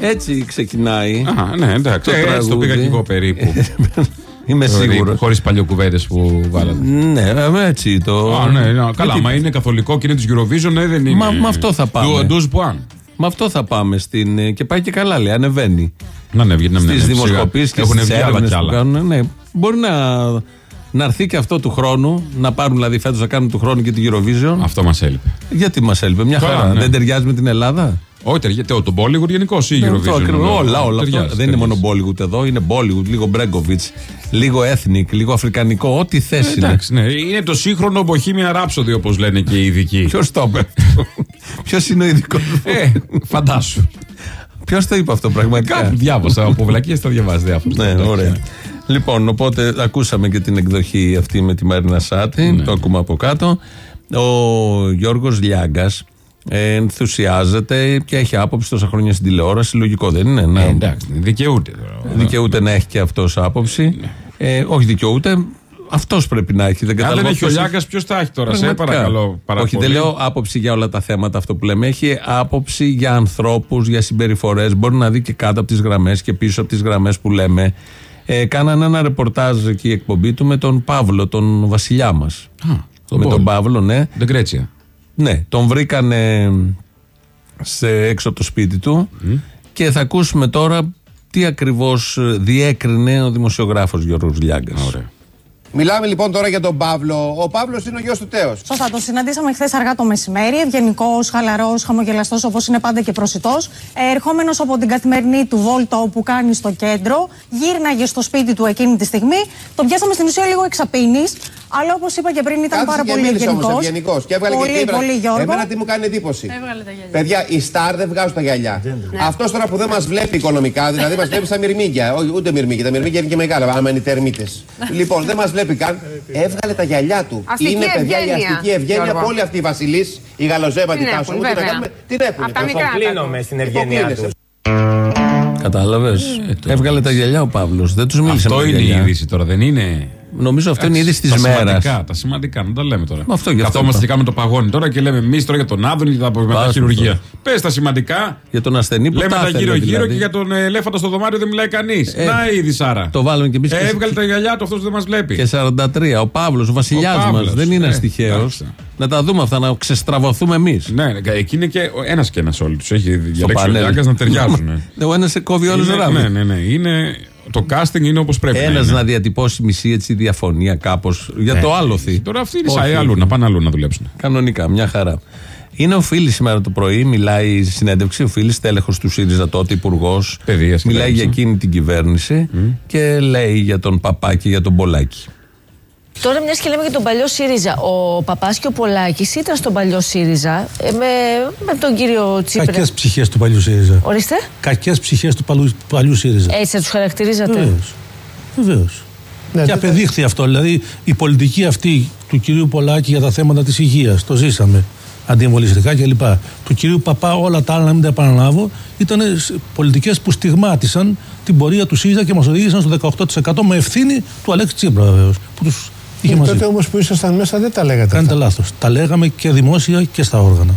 Έτσι ξεκινάει. Α, ναι, εντάξει. Το Ε, έτσι το τραγούδι. πήγα και εγώ περίπου. Είμαι σίγουρος. Χωρίς παλιοκουβέντε που βάλατε. Ναι, ε, έτσι το. Α, ναι, ναι. Καλά, Γιατί- μα είναι καθολικό και είναι της Eurovision, ναι, δεν είναι. Μα, με αυτό θα πάμε. Ντουζ πουάν. Με αυτό θα πάμε στην. ε, Και πάει και καλά, λέει. Ανεβαίνει. Να ανέβει, να Στις ανέβει, σιγά. δημοσκοπήσεις και Έχουν στις βγει άλλα έρευνες κι που άλλα. κάνουν. Ναι, μπορεί να, να έρθει και αυτό του χρόνου. Να πάρουν δηλαδή φέτος να κάνουν του χρόνου και την Eurovision. Αυτό μας έλειπε. Γιατί μας έλειπε, μια Καλά, χαρά. ναι. Δεν ταιριάζει με την Ελλάδα; Όχι, ταιριάζει. Το Bollywood γενικώ ή η Ναι, αυτό Eurovision. ακριβώς. όλο. Όλα, όλα. Ταιριάζει, Αυτό. Δεν είναι μόνο Bollywood εδώ, είναι Bollywood, λίγο Μπρέγκοβιτ, λίγο ethnic, λίγο αφρικανικό, ό,τι θες Ε, είναι. Εντάξει, ναι. Είναι το σύγχρονο Bohemian Rhapsody, όπως λένε και οι ειδικοί. Ποιος το είπε <laughs> Ποιος είναι ο ειδικός. Ε, φαντάσου. Ποιος το είπε αυτό πραγματικά; Κάπου διάβασα. Από βλακίες τα διαβάζεις διάφορα. Ναι, ωραία. Λοιπόν, οπότε ακούσαμε και την εκδοχή αυτή με τη Μαρίνα Σάτη. Ναι. Το ακούμε από κάτω. Ο Γιώργος Λιάγκας ε, ενθουσιάζεται και έχει άποψη τόσα χρόνια στην τηλεόραση. Λογικό δεν είναι. Να... Ε, εντάξει, δικαιούται τώρα. Δικαιούται να έχει και αυτός άποψη. Ε, όχι δικαιούται. Αυτός πρέπει να έχει. Δεν Αν δεν καταλαβαίνω έχει ο ποιος Λιάκα, ποιος θα έχει τώρα, σε Πραγματικά. παρακαλώ. πάρα Όχι, δεν πολύ. λέω άποψη για όλα τα θέματα αυτό που λέμε. Έχει άποψη για ανθρώπους, για συμπεριφορές. Μπορεί να δει και κάτω από τις γραμμές και πίσω από τις γραμμές που λέμε. Ε, κάνανε ένα ρεπορτάζ εκεί η εκπομπή του με τον Παύλο, τον βασιλιά μας. τον Με Πολ. τον Παύλο, ναι. Δεν κρέτσια. Ναι, τον βρήκανε σε, έξω από το σπίτι του και θα ακούσουμε τώρα τι ακριβώς διέκρινε ο δημοσιογράφος Γιώργος Λιάγκας. Ωραία. Μιλάμε λοιπόν τώρα για τον Παύλο. Ο Παύλος είναι ο γιος του Τέος. Σωστά, το συναντήσαμε χθες αργά το μεσημέρι. Ευγενικός, χαλαρός, χαμογελαστός όπως είναι πάντα και προσιτός. Ερχόμενος από την καθημερινή του βόλτο που κάνει στο κέντρο, γύρναγε στο σπίτι του εκείνη τη στιγμή. Τον πιάσαμε στην ουσία λίγο εξαπίνης. Αλλά όπως είπα και πριν, ήταν πάρα πολύ ευγενικός. ευγενικός. Και έβγαλε πολύ, και τύπρα. πολύ, Γιώργο. Εμένα τι μου κάνει εντύπωση. Έβγαλε τα γυαλιά. Παιδιά, οι στάρ δεν βγάζουν τα γυαλιά. Αυτός τώρα που δεν μας βλέπει οικονομικά, δηλαδή μας βλέπει σαν μυρμήγκια. Όχι, ούτε μυρμήγκια. Τα μυρμήγκια είναι και μεγάλα, άμα είναι τερμίτες. λοιπόν, δεν μας βλέπει καν. Έβγαλε τα γυαλιά του. Αστική είναι παιδιά η ευγένεια, αστική ευγένεια Γιώργο. από όλη αυτή η βασιλή, η γαλοζέβαντη Την τάσο. έχουν, Τι να βέβαια. κάνουμε, την έχουν. Απ' τα μικρά τα Υποκλίνομαι στην ευγένειά τους. Κατάλαβες; Έβγαλε τα γυαλιά ο Παύλος. Δεν τους μίλησε Αυτό με τα είναι η γυαλιά. είδηση τώρα, δεν είναι; Νομίζω αυτό είναι η είδηση τη Τα μέρας. σημαντικά, τα σημαντικά, να τα λέμε τώρα. Μα αυτό γι' αυτό Καθόμαστε είπα. και κάνουμε το παγόνι τώρα και λέμε εμείς τώρα για τον Άδωνη και τα μετά Πας χειρουργία. αυτό. Πες τα σημαντικά. Για τον ασθενή που Λέμε τα τα ήθελε, γύρω-γύρω δηλαδή. και για τον ε, ελέφαντα στο δωμάτιο δεν μιλάει κανείς. Ε, Να η είδηση άρα. Το βάλουμε κι εμείς. Ε, Έβγαλε τα γυαλιά του αυτός που δεν μας βλέπει. Και 43. Ο Παύλος, ο βασιλιάς Ο μας. Παύλος, Δεν είναι ε, τυχαίο. εντάξει. Να τα δούμε αυτά, να ξεστραβωθούμε εμείς. Ναι, ναι, εκεί είναι και ένας και ένας όλοι τους. Έχει διαλέξει ο πανέλ. Λιάγκας να ταιριάζουν. Ναι, Ο ένας σε κόβει όλους Είναι- ράβει. Ναι, ναι, ναι. Είναι Το casting είναι όπως πρέπει. Ένας να, είναι. να διατυπώσει μισή έτσι διαφωνία κάπως για Ε, το άλοθη. Τώρα αυτοί είναι Όχι, σαν αλλού, να πάνε αλλού να δουλέψουν. Κανονικά, μια χαρά. Είναι ο Φίλης σήμερα το πρωί, μιλάει στη συνέντευξη. Ο Φίλης, τέλεχος του ΣΥΡΙΖΑ τότε, υπουργός. Παιδείας Μιλάει κυβέρνηση. για εκείνη την κυβέρνηση και λέει για τον Παπά και για τον Πολάκη. Τώρα, μιας και λέμε για τον παλιό ΣΥΡΙΖΑ, ο Παπάς και ο Πολάκης ήταν στον παλιό ΣΥΡΙΖΑ ε, με, με τον κύριο Τσίπρα. Κακές ψυχές του παλιού ΣΥΡΙΖΑ. Ορίστε. Κακές ψυχές του παλιού, παλιού ΣΥΡΙΖΑ. Έτσι θα τους χαρακτηρίζατε. Βεβαίως. Βεβαίως. και απεδείχθη αυτό. Δηλαδή η πολιτική αυτή του κυρίου Πολάκη για τα θέματα της υγείας, το ζήσαμε. Αντιεμβολιστικά κλπ. Του κυρίου Παπά, όλα τα άλλα να μην τα επαναλάβω, ήταν πολιτικές που στιγμάτισαν την πορεία του ΣΥΡΙΖΑ και μας οδήγησαν στο 18% με ευθύνη του Αλέξη Τσίπρα βεβαίως. Που τους είχε μαζί. τότε όμως που ήσασταν μέσα δεν τα λέγατε. Κάνετε λάθος. Τα λέγαμε και δημόσια και στα όργανα.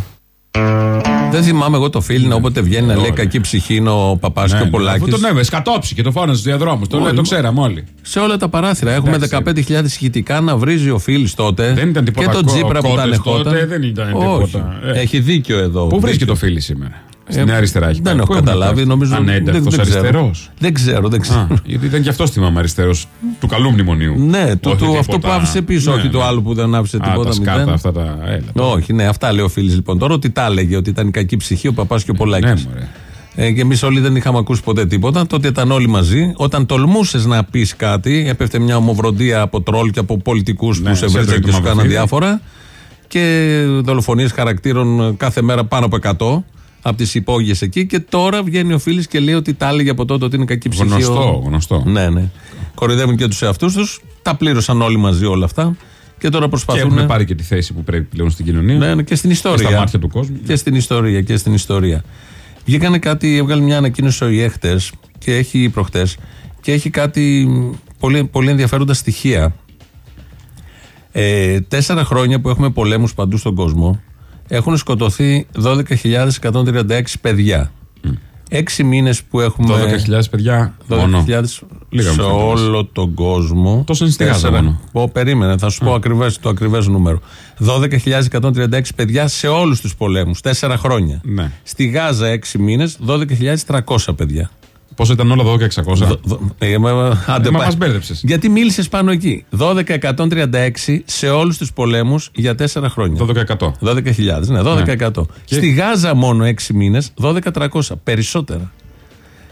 Δεν θυμάμαι εγώ το φίλο να όποτε βγαίνει να λέει κακή ψυχή είναι ο Παπάς και ο Πολάκης. Ναι, Αφού τον έβες, σκατόψη και το φώναζε στους διαδρόμους. Το, λέει, το ξέραμε όλοι. Σε όλα τα παράθυρα. Έχουμε 15.000 ηχητικά να βρίζει ο Φίλης τότε. Δεν ήταν τίποτα Και τον κο- Τζίπρα που τα κότες ανεχόταν. τότε, δεν ήταν Όχι. τίποτα. Ε. Έχει δίκιο εδώ. Πού βρίσκεται Δίκιο. το φίλης σήμερα; Στην Ε, Νέα Αριστερά έχει Δεν πάει. έχω Πού έχουν καταλάβει. πάει; Νομίζω. Ανένταχτος δεν, δεν ξέρω. αριστερός. Δεν ξέρω, δεν ξέρω. Α, γιατί ήταν και αυτός θυμάμαι αριστερός του καλού μνημονίου. Ναι, του, Όχι του, τίποτα. αυτό που άφησε πίσω, Ναι, όχι το ναι. άλλο που δεν άφησε Α, τίποτα. τα σκάτα μηδέν. αυτά τα. Έλα. Όχι, ναι, αυτά λέει ο Φίλης λοιπόν. Τώρα ότι τα έλεγε ότι ήταν η κακή ψυχή ο παπάς και ο Πολάκης. Ναι, μωρέ. ε, και εμείς όλοι δεν είχαμε ακούσει ποτέ τίποτα. Τότε ήταν όλοι μαζί. Όταν τολμούσες να πεις κάτι, έπεφτε μια ομοβροντία από τρόλ και από πολιτικούς Ναι, που σε σε βρίζαν έτρωγε και το σου κάναν μαυροφύλλι. διάφορα. Και δολοφονίες χαρακτήρων κάθε μέρα πάνω από 100 από τις υπόγειες εκεί. Και τώρα βγαίνει ο Φίλης και λέει ότι τα έλεγε από τότε ότι είναι κακή ψυχή. Γνωστό, ο- γνωστό. Ναι, ναι. Κοροϊδεύουν και τους εαυτούς τους. Τα πλήρωσαν όλοι μαζί όλα αυτά. Και τώρα Και προσπαθούν. έχουν πάρει και τη θέση που πρέπει πλέον στην κοινωνία. Ναι, ναι, και στην ιστορία. στα μάτια του κόσμου. Και στην ιστορία, και στην ιστορία. Βγήκανε κάτι, έβγαλε μια ανακοίνωση ο ΙΕ χτες και έχει προχτές και έχει κάτι πολύ, πολύ ενδιαφέροντα στοιχεία. Ε, τέσσερα χρόνια που έχουμε πολέμους παντού στον κόσμο έχουν σκοτωθεί 12.136 παιδιά. Έξι μήνες που έχουμε. 12.000 παιδιά 12.000 μόνο. Λίγα σε μου φαίνεται. όλο τον κόσμο. Τόσο είναι στη Γάζα Τέσσερα- μόνο. Πω, περίμενε, θα σου πω ακριβές, το ακριβές νούμερο. 12.136 παιδιά σε όλους τους πολέμους. Τέσσερα χρόνια. Ναι. Στη Γάζα 6 μήνες, 12.300 παιδιά. Πόσο ήταν όλα 12.600. Δο- δο- ε, μα- άντε, Ε, μα πά- μας μπέρδεψες. Γιατί μίλησες πάνω εκεί. 12.136 σε όλους τους πολέμους για 4 χρόνια. 12%. 12.000, ναι, 12%. Και- Στη Γάζα μόνο 6 μήνες, 12.300. Περισσότερα.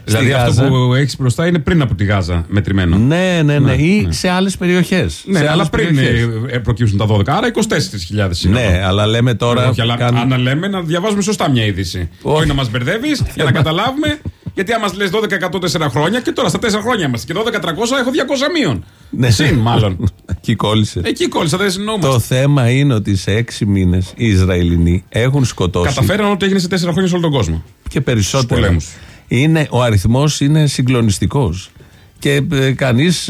Δηλαδή Στη αυτό Γάζα- που έχεις μπροστά είναι πριν από τη Γάζα μετρημένο. Ναι, ναι, ναι. Ναι, ή ναι. σε άλλες περιοχές. Ναι, αλλά πριν ε, ε, προκύψουν τα 12. Άρα 24.000 είναι. Ναι, αυτό. αλλά λέμε τώρα. Όχι, αλλά κάνουν- αν λέμε να διαβάζουμε σωστά μια είδηση. Όχι να μας μπερδεύεις <laughs> για να καταλάβουμε. Γιατί άμα λες 12 χρόνια και τώρα στα 4 χρόνια είμαστε και 12.300 έχω 200 μείον. Ναι. Συν μάλλον. <laughs> Εκεί κόλλησε. Εκεί κόλλησα, δεν συνεννοούμαστε. Το θέμα είναι ότι σε έξι μήνες οι Ισραηλινοί έχουν σκοτώσει. Καταφέραν ό,τι έγινε σε 4 χρόνια σε όλο τον κόσμο. και περισσότερο. πολέμους. Είναι, ο αριθμός είναι συγκλονιστικός. Και ε, κανείς,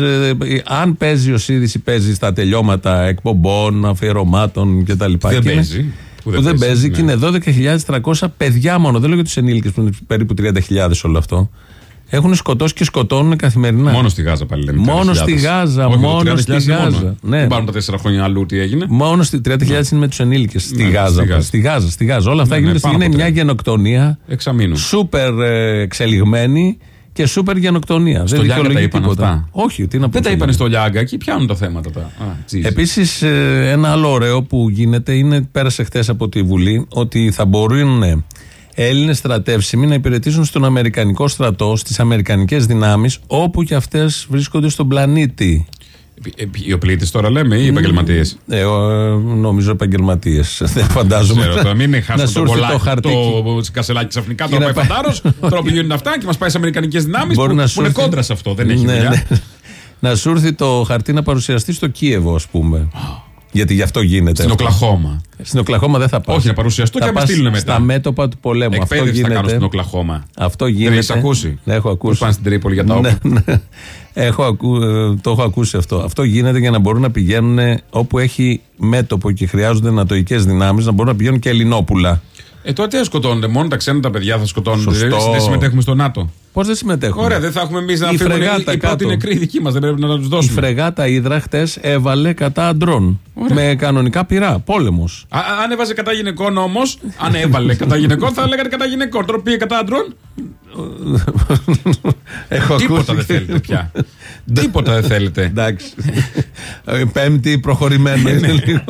αν παίζει ο ΣΥΡΙΖΑ, παίζει στα τελειώματα εκπομπών, αφιερωμάτων κτλ. Δεν Και είναι- παίζει. Που δεν, παίζει και είναι 12.300 παιδιά μόνο. Δεν λέω για τους ενήλικες που είναι περίπου 30.000 όλο αυτό. Έχουν σκοτώσει και σκοτώνουν καθημερινά. Μόνο στη Γάζα πάλι λέμε. Μόνο 30.000. στη Γάζα, Όχι, μόνο 30.000 στη είναι μόνο. Γάζα. Ναι. Δεν πάρουν τα 4 χρόνια αλλού τι έγινε. Μόνο στη 30.000 είναι με τους ενήλικες στη, Ναι, Γάζα, στη Γάζα. Στη Γάζα. Στη Γάζα. Όλα αυτά Ναι, ναι, γίνονται. πάνω είναι από μια 30. γενοκτονία. Εξαμήνου. Σούπερ ε, εξελιγμένη και σούπερ γενοκτονία. Στο Δεν Λιάγκα τα δικαιολογεί είπαν τίποτα. αυτά. Όχι, τι να πω. Δεν τα στο είπαν Λιάγκα. στο Λιάγκα, εκεί πιάνουν τα θέματα. Τα. Επίσης, ένα άλλο ωραίο που γίνεται είναι, πέρασε χθες από τη Βουλή, ότι θα μπορούν ε, Έλληνες στρατεύσιμοι να υπηρετήσουν στον Αμερικανικό στρατό, στις Αμερικανικές δυνάμεις, όπου και αυτές βρίσκονται στον πλανήτη. Οι οπλίτες τώρα λέμε ή οι επαγγελματίες; Ε, ο, ε, νομίζω επαγγελματίες. <laughs> Δεν φαντάζομαι. Ξέρω, τώρα μην Να χάσω σου το έρθει κολλάκι, το χαρτί. το κασελάκι ξαφνικά. Και Τώρα να πάει πάει- φαντάρο, τώρα πηγαίνουν αυτά και μας πάει σε Αμερικανικές δυνάμεις που, Μπορεί να που σου είναι έρθει- κόντρα σε αυτό. Δεν έχει Ναι, δουλειά. ναι. Να σου έρθει το χαρτί να παρουσιαστεί στο Κίεβο, ας πούμε. Γιατί γι' αυτό γίνεται. Στην αυτό. Οκλαχώμα. Στην Οκλαχώμα δεν θα πάω. Όχι, να παρουσιαστώ και να με στείλουν μετά. Στα μέτωπα του πολέμου. αυτό Εκπαίδευση θα γίνεται. κάνω στην Οκλαχώμα. Αυτό Δεν γίνεται. έχεις ακούσει; Ναι, έχω Πώς ακούσει. πάνε στην Τρίπολη για τα όπλα; Ναι, ναι. Έχω ακού, ε, το έχω ακούσει αυτό. Αυτό γίνεται για να μπορούν να πηγαίνουν όπου έχει μέτωπο και χρειάζονται νατοικέ δυνάμεις, να μπορούν να πηγαίνουν και Ελληνόπουλα. Ε, τότε δεν σκοτώνονται. Μόνο τα ξένα τα παιδιά θα σκοτώνονται. Σωστό. Δεν, δεν συμμετέχουμε στο ΝΑΤΟ. Πώς δεν συμμετέχουμε; Ωραία, δεν θα έχουμε εμείς να Η φύγουν οι, φρεγάτα οι πρώτοι κάτω. νεκροί δικοί μας. Δεν πρέπει να τους Η δώσουμε. φρεγάτα Ήδρα χτες έβαλε κατά αντρών. Με κανονικά πυρά. Πόλεμος. Α, α- αν έβαζε κατά γυναικών όμως, αν έβαλε κατά γυναικών, θα λέγανε κατά γυναικών. Τώρα πήγε κατά άντρων. <laughs> Έχω Τίποτα ακούσει δεν και- θέλετε πια. <laughs> Τίποτα δεν θέλετε. Εντάξει. Ε, Πέμπτη προχωρημένο Ναι. είναι λίγο.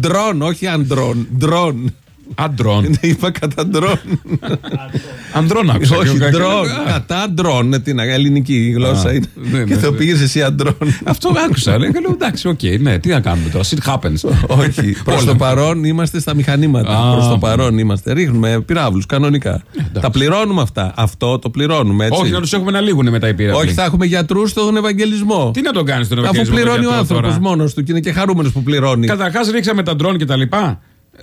Ντρόν, όχι αντρών. Ντρόν. Αντρών. <laughs> Είπα κατά ντρόν. <laughs> Ανδρών άκουσα. Όχι, Και- ντρόν. Α, Κατά ντρόν. Ναι, τι να- ελληνική γλώσσα Α, είναι. ναι, ναι, Και το ναι. πήγες εσύ αντρών. Αυτό άκουσα. Λέω, λέω, εντάξει, οκ, ναι, τι να κάνουμε τώρα. Shit happens. <laughs> Όχι. Προς το παρόν είμαστε στα μηχανήματα. Α. Προς το παρόν είμαστε. Ρίχνουμε πυραύλους κανονικά. Τα πληρώνουμε αυτά. Αυτό το πληρώνουμε έτσι. Όχι, να τους έχουμε να λήγουν μετά οι πύραυλοι. Όχι, θα έχουμε γιατρούς στον Ευαγγελισμό. Τι να τον κάνεις τον Αφού Ευαγγελισμό. πληρώνει ο τον γιατρό άνθρωπος τώρα; μόνος του και είναι και χαρούμενος που πληρώνει. Καταρχάς ρίξαμε τα ντρόν και τα λοιπά;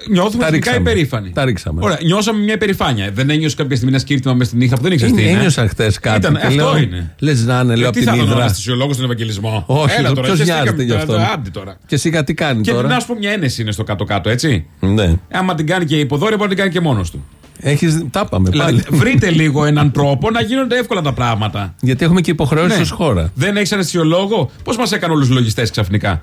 Νιώθουμε Τα θετικά ρίξαμε. υπερήφανοι. Τα ρίξαμε. Ωραία, νιώσαμε μια υπερηφάνεια. Δεν ένιωσε κάποια στιγμή ένα σκύρτημα μες στη νύχτα που δεν ήξερε τι Είναι, είναι. ένιωσα χθες κάτι. Ήταν- και αυτό λέω, είναι. Λες να είναι, λέω Ε, από τι θα την ήταν ο Ήδρα. αναισθησιολόγο στον Ευαγγελισμό; Όχι, Έλα τώρα, ποιος χεστήκαμε νοιάζεται γι' τώρα, αυτό; Άντε τώρα. Και εσύ κάτι κάνει Και τώρα. να σου πω μια ένεση είναι στο κάτω-κάτω, έτσι; Ναι. Άμα την κάνει και υποδόρια, μπορεί να την κάνει και μόνος του. Έχεις, τα πάμε πάλι. Δηλαδή, βρείτε <laughs> λίγο έναν τρόπο να γίνονται εύκολα τα πράγματα. Γιατί έχουμε και υποχρεώσεις Ναι. ως χώρα. Δεν έχεις αναισθησιολόγο, πώς μας έκανε όλους τους λογιστές ξαφνικά;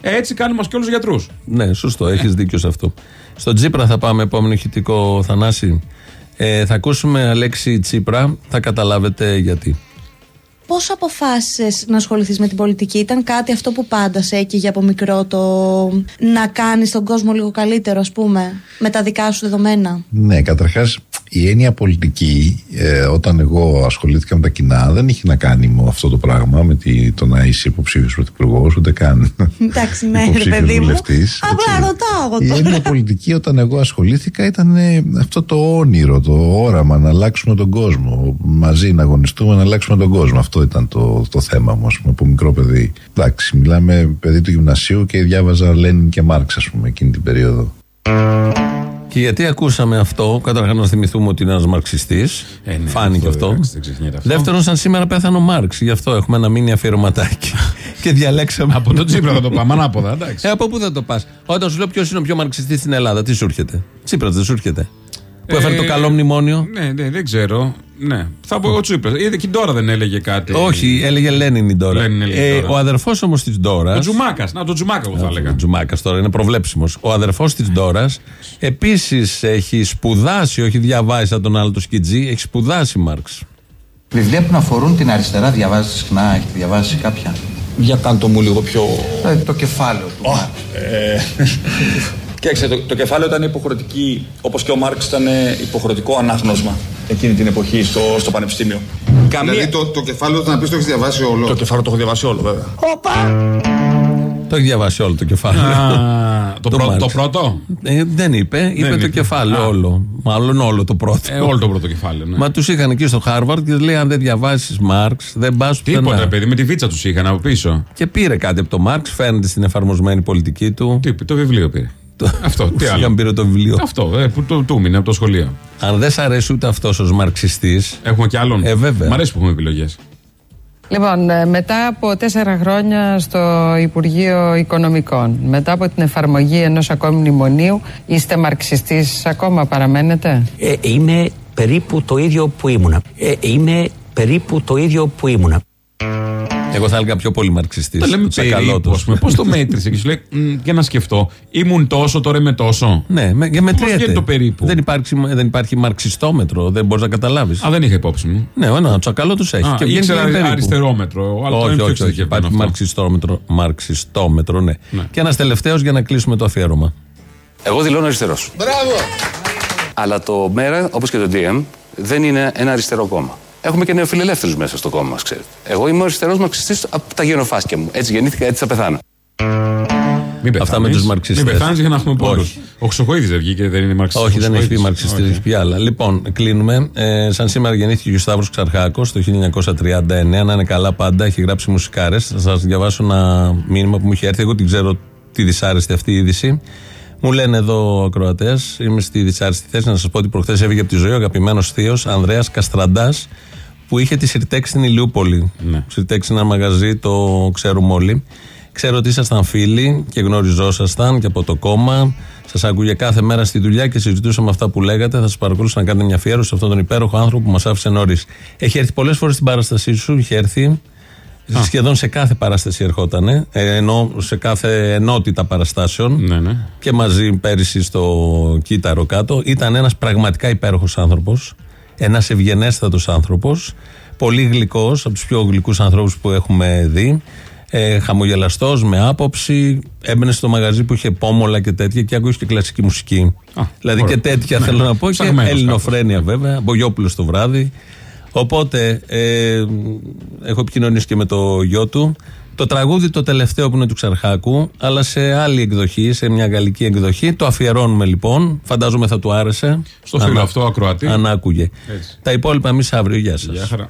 Έτσι κάνουμε και όλους του γιατρούς. Ναι, σωστό, έχεις δίκιο σε αυτό. Στο Τσίπρα θα πάμε, επόμενο ηχητικό Θανάση. Ε, θα ακούσουμε Αλέξη Τσίπρα, θα καταλάβετε γιατί. Πώς αποφάσισες να ασχοληθείς με την πολιτική, Ήταν κάτι αυτό που πάντα σε έκυγε από μικρό το να κάνεις τον κόσμο λίγο καλύτερο, ας πούμε, με τα δικά σου δεδομένα; Ναι, καταρχάς η έννοια πολιτική, ε, όταν εγώ ασχολήθηκα με τα κοινά, δεν είχε να κάνει με αυτό το πράγμα, με τη, το να είσαι υποψήφιος πρωθυπουργός, ούτε καν. <laughs> Εντάξει, ναι, ρε Υποψήφιος παιδί μου. βουλευτής, Απλά ρωτάω Η εγώ έννοια τώρα. πολιτική όταν εγώ ασχολήθηκα ήταν ε, αυτό το όνειρο, το όραμα να αλλάξουμε τον κόσμο. Μαζί να αγωνιστούμε να αλλάξουμε τον κόσμο. Αυτό ήταν το, το θέμα μου, ας πούμε, από μικρό παιδί. Εντάξει, μιλάμε παιδί του γυμνασίου και διάβαζα Λένιν και Μάρξ, ας πούμε, εκείνη την περίοδο. Και γιατί ακούσαμε αυτό, καταρχάς να θυμηθούμε ότι είναι ένας μαρξιστής. Ε, ναι, Φάνηκε αυτό. εντάξει, δεν ξεχνιέται αυτό. Δεύτερον, σαν σήμερα πέθανε ο Μάρξ. Γι' αυτό έχουμε ένα μήνυμα αφιερωματάκι. <laughs> και διαλέξαμε. Από τον Τσίπρα θα το πάμε ανάποδα, εντάξει. Ε, από πού θα το πας; Όταν σου λέω ποιος είναι ο πιο μαρξιστής στην Ελλάδα, τι σου έρχεται; Τσίπρας δεν σου έρχεται; Που έφερε το Ε, καλό μνημόνιο. Ναι, ναι, δεν ξέρω. Ναι. Θα πω ο Τσίπρας. Είδε και η Ντόρα δεν έλεγε κάτι. Όχι, έλεγε Λένιν η Ντόρα. Λένιν έλεγε Ε, Ντόρα. ο αδερφός όμως της Ντόρα. Ο Τζουμάκας. Να, το Τζουμάκα εγώ θα έλεγα. Ο Τζουμάκας τώρα είναι προβλέψιμος. Ο αδερφός της Ντόρας επίσης έχει σπουδάσει, όχι διαβάσει σαν τον άλλο το σκιτζή, έχει σπουδάσει Μάρξ. Βιβλία που να αφορούν την αριστερά διαβάζετε συχνά, έχετε διαβάσει κάποια; Για κάντο μου λίγο πιο. Δηλαδή το κεφάλαιο του. Μάρξ. Ε, Κοίταξε, το, το κεφάλαιο ήταν υποχρεωτική, όπως και ο Μάρξ ήταν υποχρεωτικό ανάγνωσμα εκείνη την εποχή στο, στο πανεπιστήμιο. Δηλαδή το, το κεφάλαιο να πεις το έχεις διαβάσει όλο. Το κεφάλαιο το έχω διαβάσει όλο, βέβαια. Το έχει διαβάσει όλο το κεφάλαιο. Α, <laughs> το πρώτο- Μάρξ. το πρώτο; Ε, δεν είπε, είπε το είπε. κεφάλαιο Α. όλο. Μάλλον όλο το πρώτο. Ε, όλο το πρώτο κεφάλαιο. Ναι. Μα τους είχαν εκεί στο Χάρβαρντ και λέει: Αν δεν διαβάσεις Μάρξ, δεν πας Τίποτα, παιδί, με τη βίτσα τους είχαν από πίσω. Και πήρε κάτι από το Μάρξ, φαίνεται στην εφαρμοσμένη πολιτική του. Τι, το βιβλίο πήρε. Αυτό, τι άλλο. Σιγά πήρε το βιβλίο. Αυτό, ε, που το του έμεινε από το σχολείο. Αν δεν σ' αρέσει ούτε αυτός ως μαρξιστή. Έχουμε κι άλλον. Ε, βέβαια. Μ' αρέσει που έχουμε επιλογές. Λοιπόν, ε, μετά από τέσσερα χρόνια στο Υπουργείο Οικονομικών, μετά από την εφαρμογή ενός ακόμη μνημονίου, είστε μαρξιστής ακόμα, παραμένετε; Ε, είμαι περίπου το ίδιο που ήμουνα. Ε, είμαι περίπου το ίδιο που ήμουνα. Εγώ θα έλεγα πιο πολύ μαρξιστή. Τα λέμε περίπου, ας πούμε. Πώς το μέτρησε και σου λέει, «Μ, για να σκεφτώ, ήμουν τόσο, τώρα είμαι τόσο. Ναι, με, και μετριέται. βγαίνει το περίπου; Δεν υπάρχει, δεν υπάρχει μαρξιστόμετρο, δεν μπορείς να καταλάβεις. Α, δεν είχα υπόψη μου. Ναι, ένας τσακαλό τους έχει. Α, και βγαίνει ήξερα και περίπου. αριστερόμετρο, αλλά το είναι όχι, πιο όχι, όχι, εξειδικευμένος Υπάρχει αυτό. μαρξιστόμετρο, μαρξιστόμετρο, ναι. Και ένας τελευταίος για να κλείσουμε το αφιέρωμα. Εγώ δηλώνω αριστερός. Μπράβο! Αλλά το ΜΕΡΑ, όπως και το DM, δεν είναι ένα αριστερό κόμμα. Έχουμε και νεοφιλελεύθερους μέσα στο κόμμα μας, ξέρετε. Εγώ είμαι αριστερός μαρξιστής από τα γενοφάσκια μου. Έτσι γεννήθηκα, έτσι θα πεθάνω. Μην Αυτά με πεθάνεις. τους μαρξιστές. Μην πεθάνεις για να έχουμε πόντου. Όχι. Ο Χρυσοκοίδη δεν βγήκε, δεν είναι μαρξιστής. Όχι, δεν έχει πει μαρξιστής, έχει πει άλλα. Λοιπόν, κλείνουμε. Ε, σαν σήμερα γεννήθηκε και ο Σταύρος Ξαρχάκος το 1939. Να είναι καλά πάντα, έχει γράψει μουσικάρες. Θα σας διαβάσω ένα μήνυμα που μου είχε έρθει. Εγώ την ξέρω τη δυσάρεστη αυτή η είδηση. Μου λένε εδώ ακροατές, είμαι στη δυσάρεστη θέση να σας πω ότι προχθές έφυγε από τη ζωή ο αγαπημένος θείος Ανδρέας Καστραντάς που είχε τη Σιρτέκ στην Ηλιούπολη. Ναι. Σιρτέκ είναι ένα μαγαζί, το ξέρουμε όλοι. Ξέρω ότι ήσασταν φίλοι και γνωριζόσασταν και από το κόμμα. Σας άκουγε κάθε μέρα στη δουλειά και συζητούσαμε αυτά που λέγατε. Θα σας παρακαλούσα να κάνετε μια αφιέρωση σε αυτόν τον υπέροχο άνθρωπο που μας άφησε νωρίς. Έχει έρθει πολλές φορές στην παράστασή σου, είχε έρθει. Σχεδόν σε κάθε παράσταση ερχόταν. Ε, ενώ σε κάθε ενότητα παραστάσεων. Ναι, ναι. Και μαζί πέρυσι στο κύτταρο κάτω. Ήταν ένας πραγματικά υπέροχος άνθρωπος. Ένας ευγενέστατος άνθρωπος. Πολύ γλυκός, από τους πιο γλυκούς ανθρώπους που έχουμε δει. Ε, Χαμογελαστός, με άποψη. Έμπαινε στο μαγαζί που είχε πόμολα και τέτοια και άκουγες και κλασική μουσική. δηλαδή ωραία. και τέτοια Ναι. θέλω να πω. Και Ψαγμένος ελληνοφρένεια βέβαια. Μπογιόπουλος το βράδυ. Οπότε ε, έχω επικοινωνήσει και με το γιο του. Το τραγούδι το τελευταίο που είναι του Ξαρχάκου, αλλά σε άλλη εκδοχή, σε μια γαλλική εκδοχή. Το αφιερώνουμε λοιπόν. Φαντάζομαι θα του άρεσε. Στο φίλο Αν- αυτό ακροατή. Αν άκουγε. Έτσι. Τα υπόλοιπα εμείς αύριο. Γεια σας. Γεια χαρά.